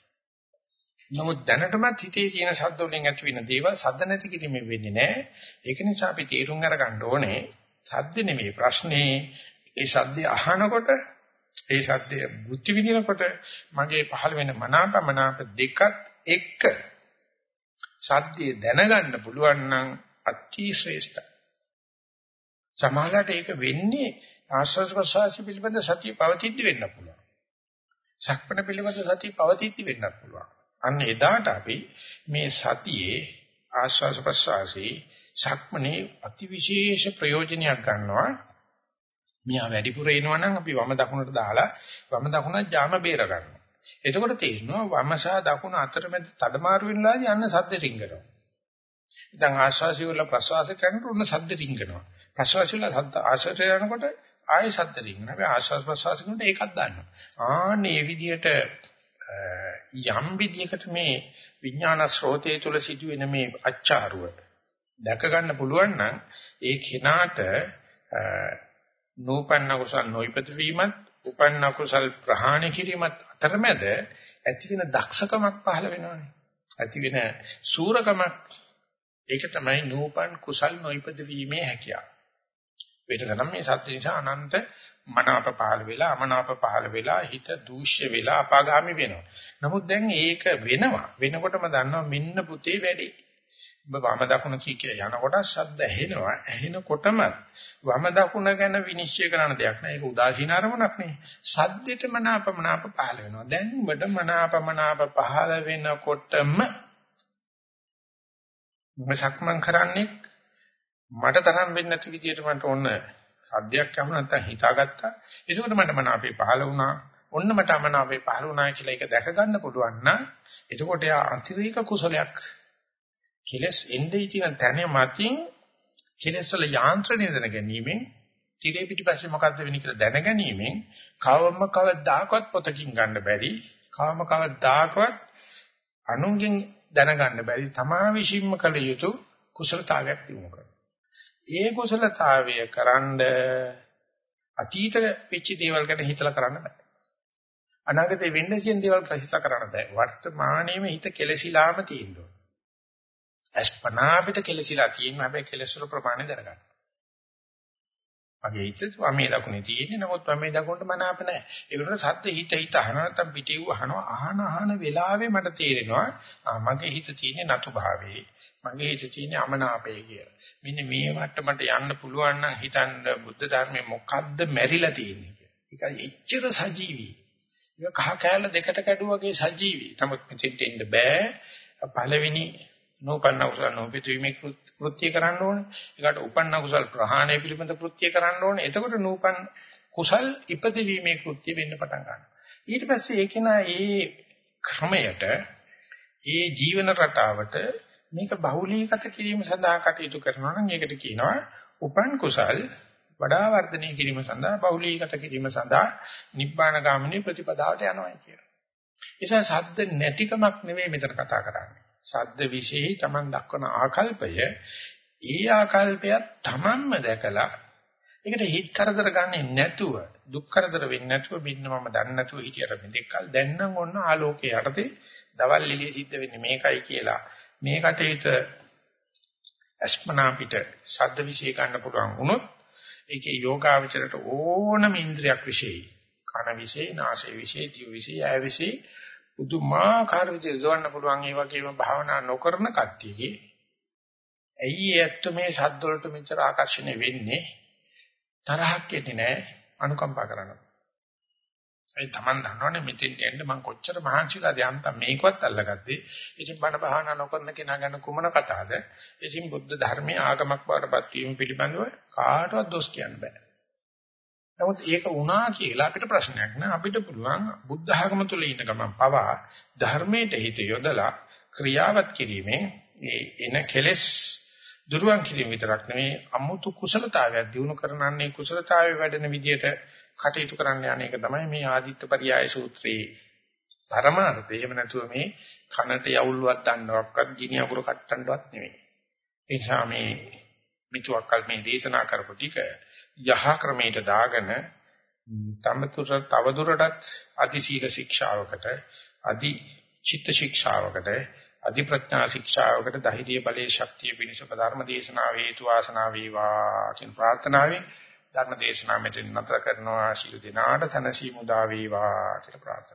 S1: නමුත් දැනටමත් හිතේ තියෙන ශබ්ද වලින් ඇති වෙන දේවල් ශබ්ද නැති කිරීමෙන් වෙන්නේ නැහැ. ඒක නිසා අපි තීරුම් අරගන්න ඕනේ ශබ්ද නෙමෙයි ප්‍රශ්නේ. ඒ ශබ්දය අහනකොට ඒ ශබ්දය බුද්ධ විදිනකොට මගේ පහළ වෙන මනාපමනාප දෙකත් එක්ක සද්දේ දැනගන්න පුළුවන් නම් අති ශ්‍රේෂ්ඨයි. සමාජයට ඒක වෙන්නේ ආස්වාද ප්‍රසවාස පිළිබඳ සතිය පවතිද්දි වෙන්න පුළුවන්. සක්මණ පිළිබඳ සතිය පවතිද්දි වෙන්නත් පුළුවන්. අන්න එදාට අපි මේ සතියේ ආස්වාද ප්‍රසවාසී සක්මණේ අතිවිශේෂ ප්‍රයෝජනයක් ගන්නවා. මියා වැඩිපුර එනවනම් අපි වම දකුණට දාලා වම දකුණ ජාම බේර ගන්නවා. එතකොට තේරෙනවා වම සහ දකුණ අතරමැද තඩමාරු වෙනලාදී යන්න සද්ද රිංගනවා. ඉතින් ආශ්වාසය වල ප්‍රශ්වාසය කරනකොට උන්න සද්ද රිංගනවා. ප්‍රශ්වාසය වල සද්ද ආශ්වාසය යනකොට ආයෙ සද්ද රින්ගන. අපි ආශ්වාස ප්‍රශ්වාස කරනකොට ඒකත් දාන්නවා. ආන්නේ විදිහට යම් විදිහකට මේ විඥාන ස්රෝතය තුල සිදුවෙන මේ අච්චාරුව දැක ගන්න පුළුවන් නම් ඒ කෙනාට නූපන්න කුසල් නොයිපද වීමත් උපන්න කුසල් ප්‍රහාණය කිරීමත් අතරමැද ඇති වෙන දක්ෂකමක් පහළ වෙනවානේ. ඇති වෙන සූරකමක් ඒක තමයි නූපන් කුසල් නොයිපද වීමේ හැකියාව. වෙනසනම් මේ සත්‍ය නිසා අනන්ත මනාප පහළ වෙලා අමනාප පහළ වෙලා හිත දූෂ්‍ය වෙලා අපාගාමි වෙනවා. නමුත් දැන් ඒක වෙනවා. වෙනකොටම දන්නවා මෙන්න පුතේ වැඩි. ඔබ වම දකුණ කී කියලා යනකොට ශබ්ද ඇහෙනවා. ඇහෙනකොටම වම දකුණ ගැන විනිශ්චය කරන දෙයක් නෑ. ඒක උදාසීන අරමුණක් නේ. සද්දෙට මනාප මනාප පහළ වෙනවා. දැන් ඔබට මනාප මනාප පහළ වෙනකොටම මසක්මන් කරන්නේ මට තරම් වෙන්නේ නැති විදියට මට ඕන සද්දයක් අහුන නැත්නම් හිතාගත්තා. ඒකෝට මට මන අපේ පහල වුණා. ඔන්න මට මන අපේ පහල වුණා කියලා ඒක දැක ගන්න පුළුවන් නම් එතකොට යා අතිරේක කුසලයක්. කෙලස් එන්නේ තියෙන තැන මතින් කෙලස් වල යාන්ත්‍රණය දැන ගැනීමෙන් tire පිටිපස්සේ මොකද්ද වෙන්නේ කියලා දැන ගැනීමෙන් කවම කවදාකවත් පොතකින් ගන්න බැරි කවම කවදාකවත් අනුන්ගෙන් දැනගන්න බැරි තමා විශ්ීම කළ යුතු කුසලතාවයක් තිබුණා කරනවා. ඒ කුසලතාවය කරන්ඩ අතීත වෙච්ච දේවල් ගැන හිතලා කරන්න බෑ. අනාගතේ වෙන්න තියෙන දේවල් හිතලා කරන්න බෑ. වර්තමානයේම හිත කෙලසිලාම තියෙනවා. අස්පනා අපිට කෙලසිලා තියෙනවා හැබැයි කෙලස් වල ප්‍රමාණය දැනගන්න. මගේ හිත වමේ දකුණේ තියෙන්නේ නමුත් වමේ දකුණට මනාප නැහැ. ඒකට සද්ද හිත හිත අහන නැත්නම් පිටිව් අහනවා අහන අහන වෙලාවේ මට තේරෙනවා මගේ හිත තියෙන්නේ නතු භාවයේ. මගේ හිත තියෙන්නේ අමනාපයේ කියලා. මෙන්න මේ වට්ටමට යන්න පුළුවන් නම් හිතන්න බුද්ධ ධර්මයේ මොකද්ද මැරිලා තියෙන්නේ කියලා. ඒක එච්චර සජීවී. ඒක කහ කෑල්ල දෙකට කැඩුවාගේ සජීවී. නමුත් මෙතෙන්ට එන්න බෑ. පළවෙනි නූපන්න කුසල නොපිතීමේ කෘත්‍ය කරන්න ඕනේ. ඒකට උපන්න කුසල ප්‍රහාණය පිළිබඳ කෘත්‍ය කරන්න ඕනේ. එතකොට නූපන් කුසල් ඉපදවීමේ කෘත්‍ය වෙන්න පටන් ගන්නවා. ඊට පස්සේ ඒක නා ඒ ක්‍රමයට ඒ ජීවන රටාවට මේක බහුලීගත කිරීම සඳහා කටයුතු කරනවා නම් ඒකට කියනවා උපන් කුසල් වඩා වර්ධනය කිරීම සඳහා බහුලීගත කිරීම සඳහා නිබ්බාන ගාමිනී ප්‍රතිපදාවට යනවා කියලා. ඒ නිසා සද්ද නැතිකමක් නෙවෙයි මෙතන කතා කරන්නේ. සද්ද විශේෂයි Taman දක්වන ආකල්පය. ඒ ආකල්පයත් Tamanම දැකලා ඒකට හිත කරදර ගන්නේ නැතුව දුක් කරදර වෙන්නේ නැතුව බින්න මම දන්නේ නැතුව හිටියට මෙතෙක්කල් දැන් නම් ඔන්න ආලෝකයේ යටතේ දවල් එළිය සිද්ධ වෙන්නේ මේකයි කියලා. මේ කටේට අස්මනා පිට ශබ්ද විශේෂ ගන්න පුළුවන් වුණොත් ඒකේ යෝගාවචරයට ඕනම ඉන්ද්‍රියක් විශේෂයි. කන විශේෂ නාසය විශේෂ දිව විශේෂ ආය විශේෂ පුදුමාකාර විදිහට යොදවන්න පුළුවන් ඒ වගේම භාවනා නොකරන කට්ටියගේ? ඇයි ඇත්ත මේ ශබ්ද වලට මෙච්චර ආකර්ෂණය වෙන්නේ? තරහක් එන්නේ නැහැ අනුකම්පා කරනවා. ඒ තමන් දන්නවනේ මෙතෙන් යන්න මම කොච්චර මහන්සිලාද යන්තම් මේකවත් අල්ලගත්තේ? ඉතින් බණ භාවනා නොකරන කෙනා ගැන කුමන කතාවද ඉතින් බුද්ධ ධර්මයේ ආගමක් බවටපත් වීම පිළිබඳව කාටවත් දොස් කියන්න බෑ. නමුත් ඒක වුණා කියලා අපිට ප්‍රශ්නයක් නෑ අපිට පුළුවන් බුද්ධ ආගම තුල ඉන්න ගමන් පවා ධර්මයට හිත යොදලා ක්‍රියාවත් කිරීමෙන් ඒ එන කෙලෙස් දුරුවන් කිරීම විතරක් නෙවෙයි අමුතු කුසලතාවයක් දිනු කරනන්නේ කුසලතාවයේ වැඩෙන විදියට කටයුතු කරන්න යන එක තමයි මේ ආදිත්ත පරියාය සූත්‍රයේ පරමාර්ථය. එහෙම නැතුව මේ කනට යවුල්වත් දන්නවක්වත් ගිනි අකුර කට්ටන්නවත් නෙවෙයි. ඒ නිසා මේ මිතුක්කල් මේ දේශනා කරපු ටික යහ ක්‍රමයට දාගෙන තමතුර තවදුරටත් අධි සීල ශික්ෂාවකට අධි චිත්ත ශික්ෂාවකට අධි ප්‍රඥා ශික්ෂාවකට ධෛර්ය බලයේ ශක්තිය පිණිස ධර්ම දේශනා වේතු වාසනා වේවා කියන ප්‍රාර්ථනාවෙන් ධර්ම දේශනාව මෙතන නතර කරනවා. ශිරු දිනාට තනසි මුදා වේවා කියලා ප්‍රාර්ථනා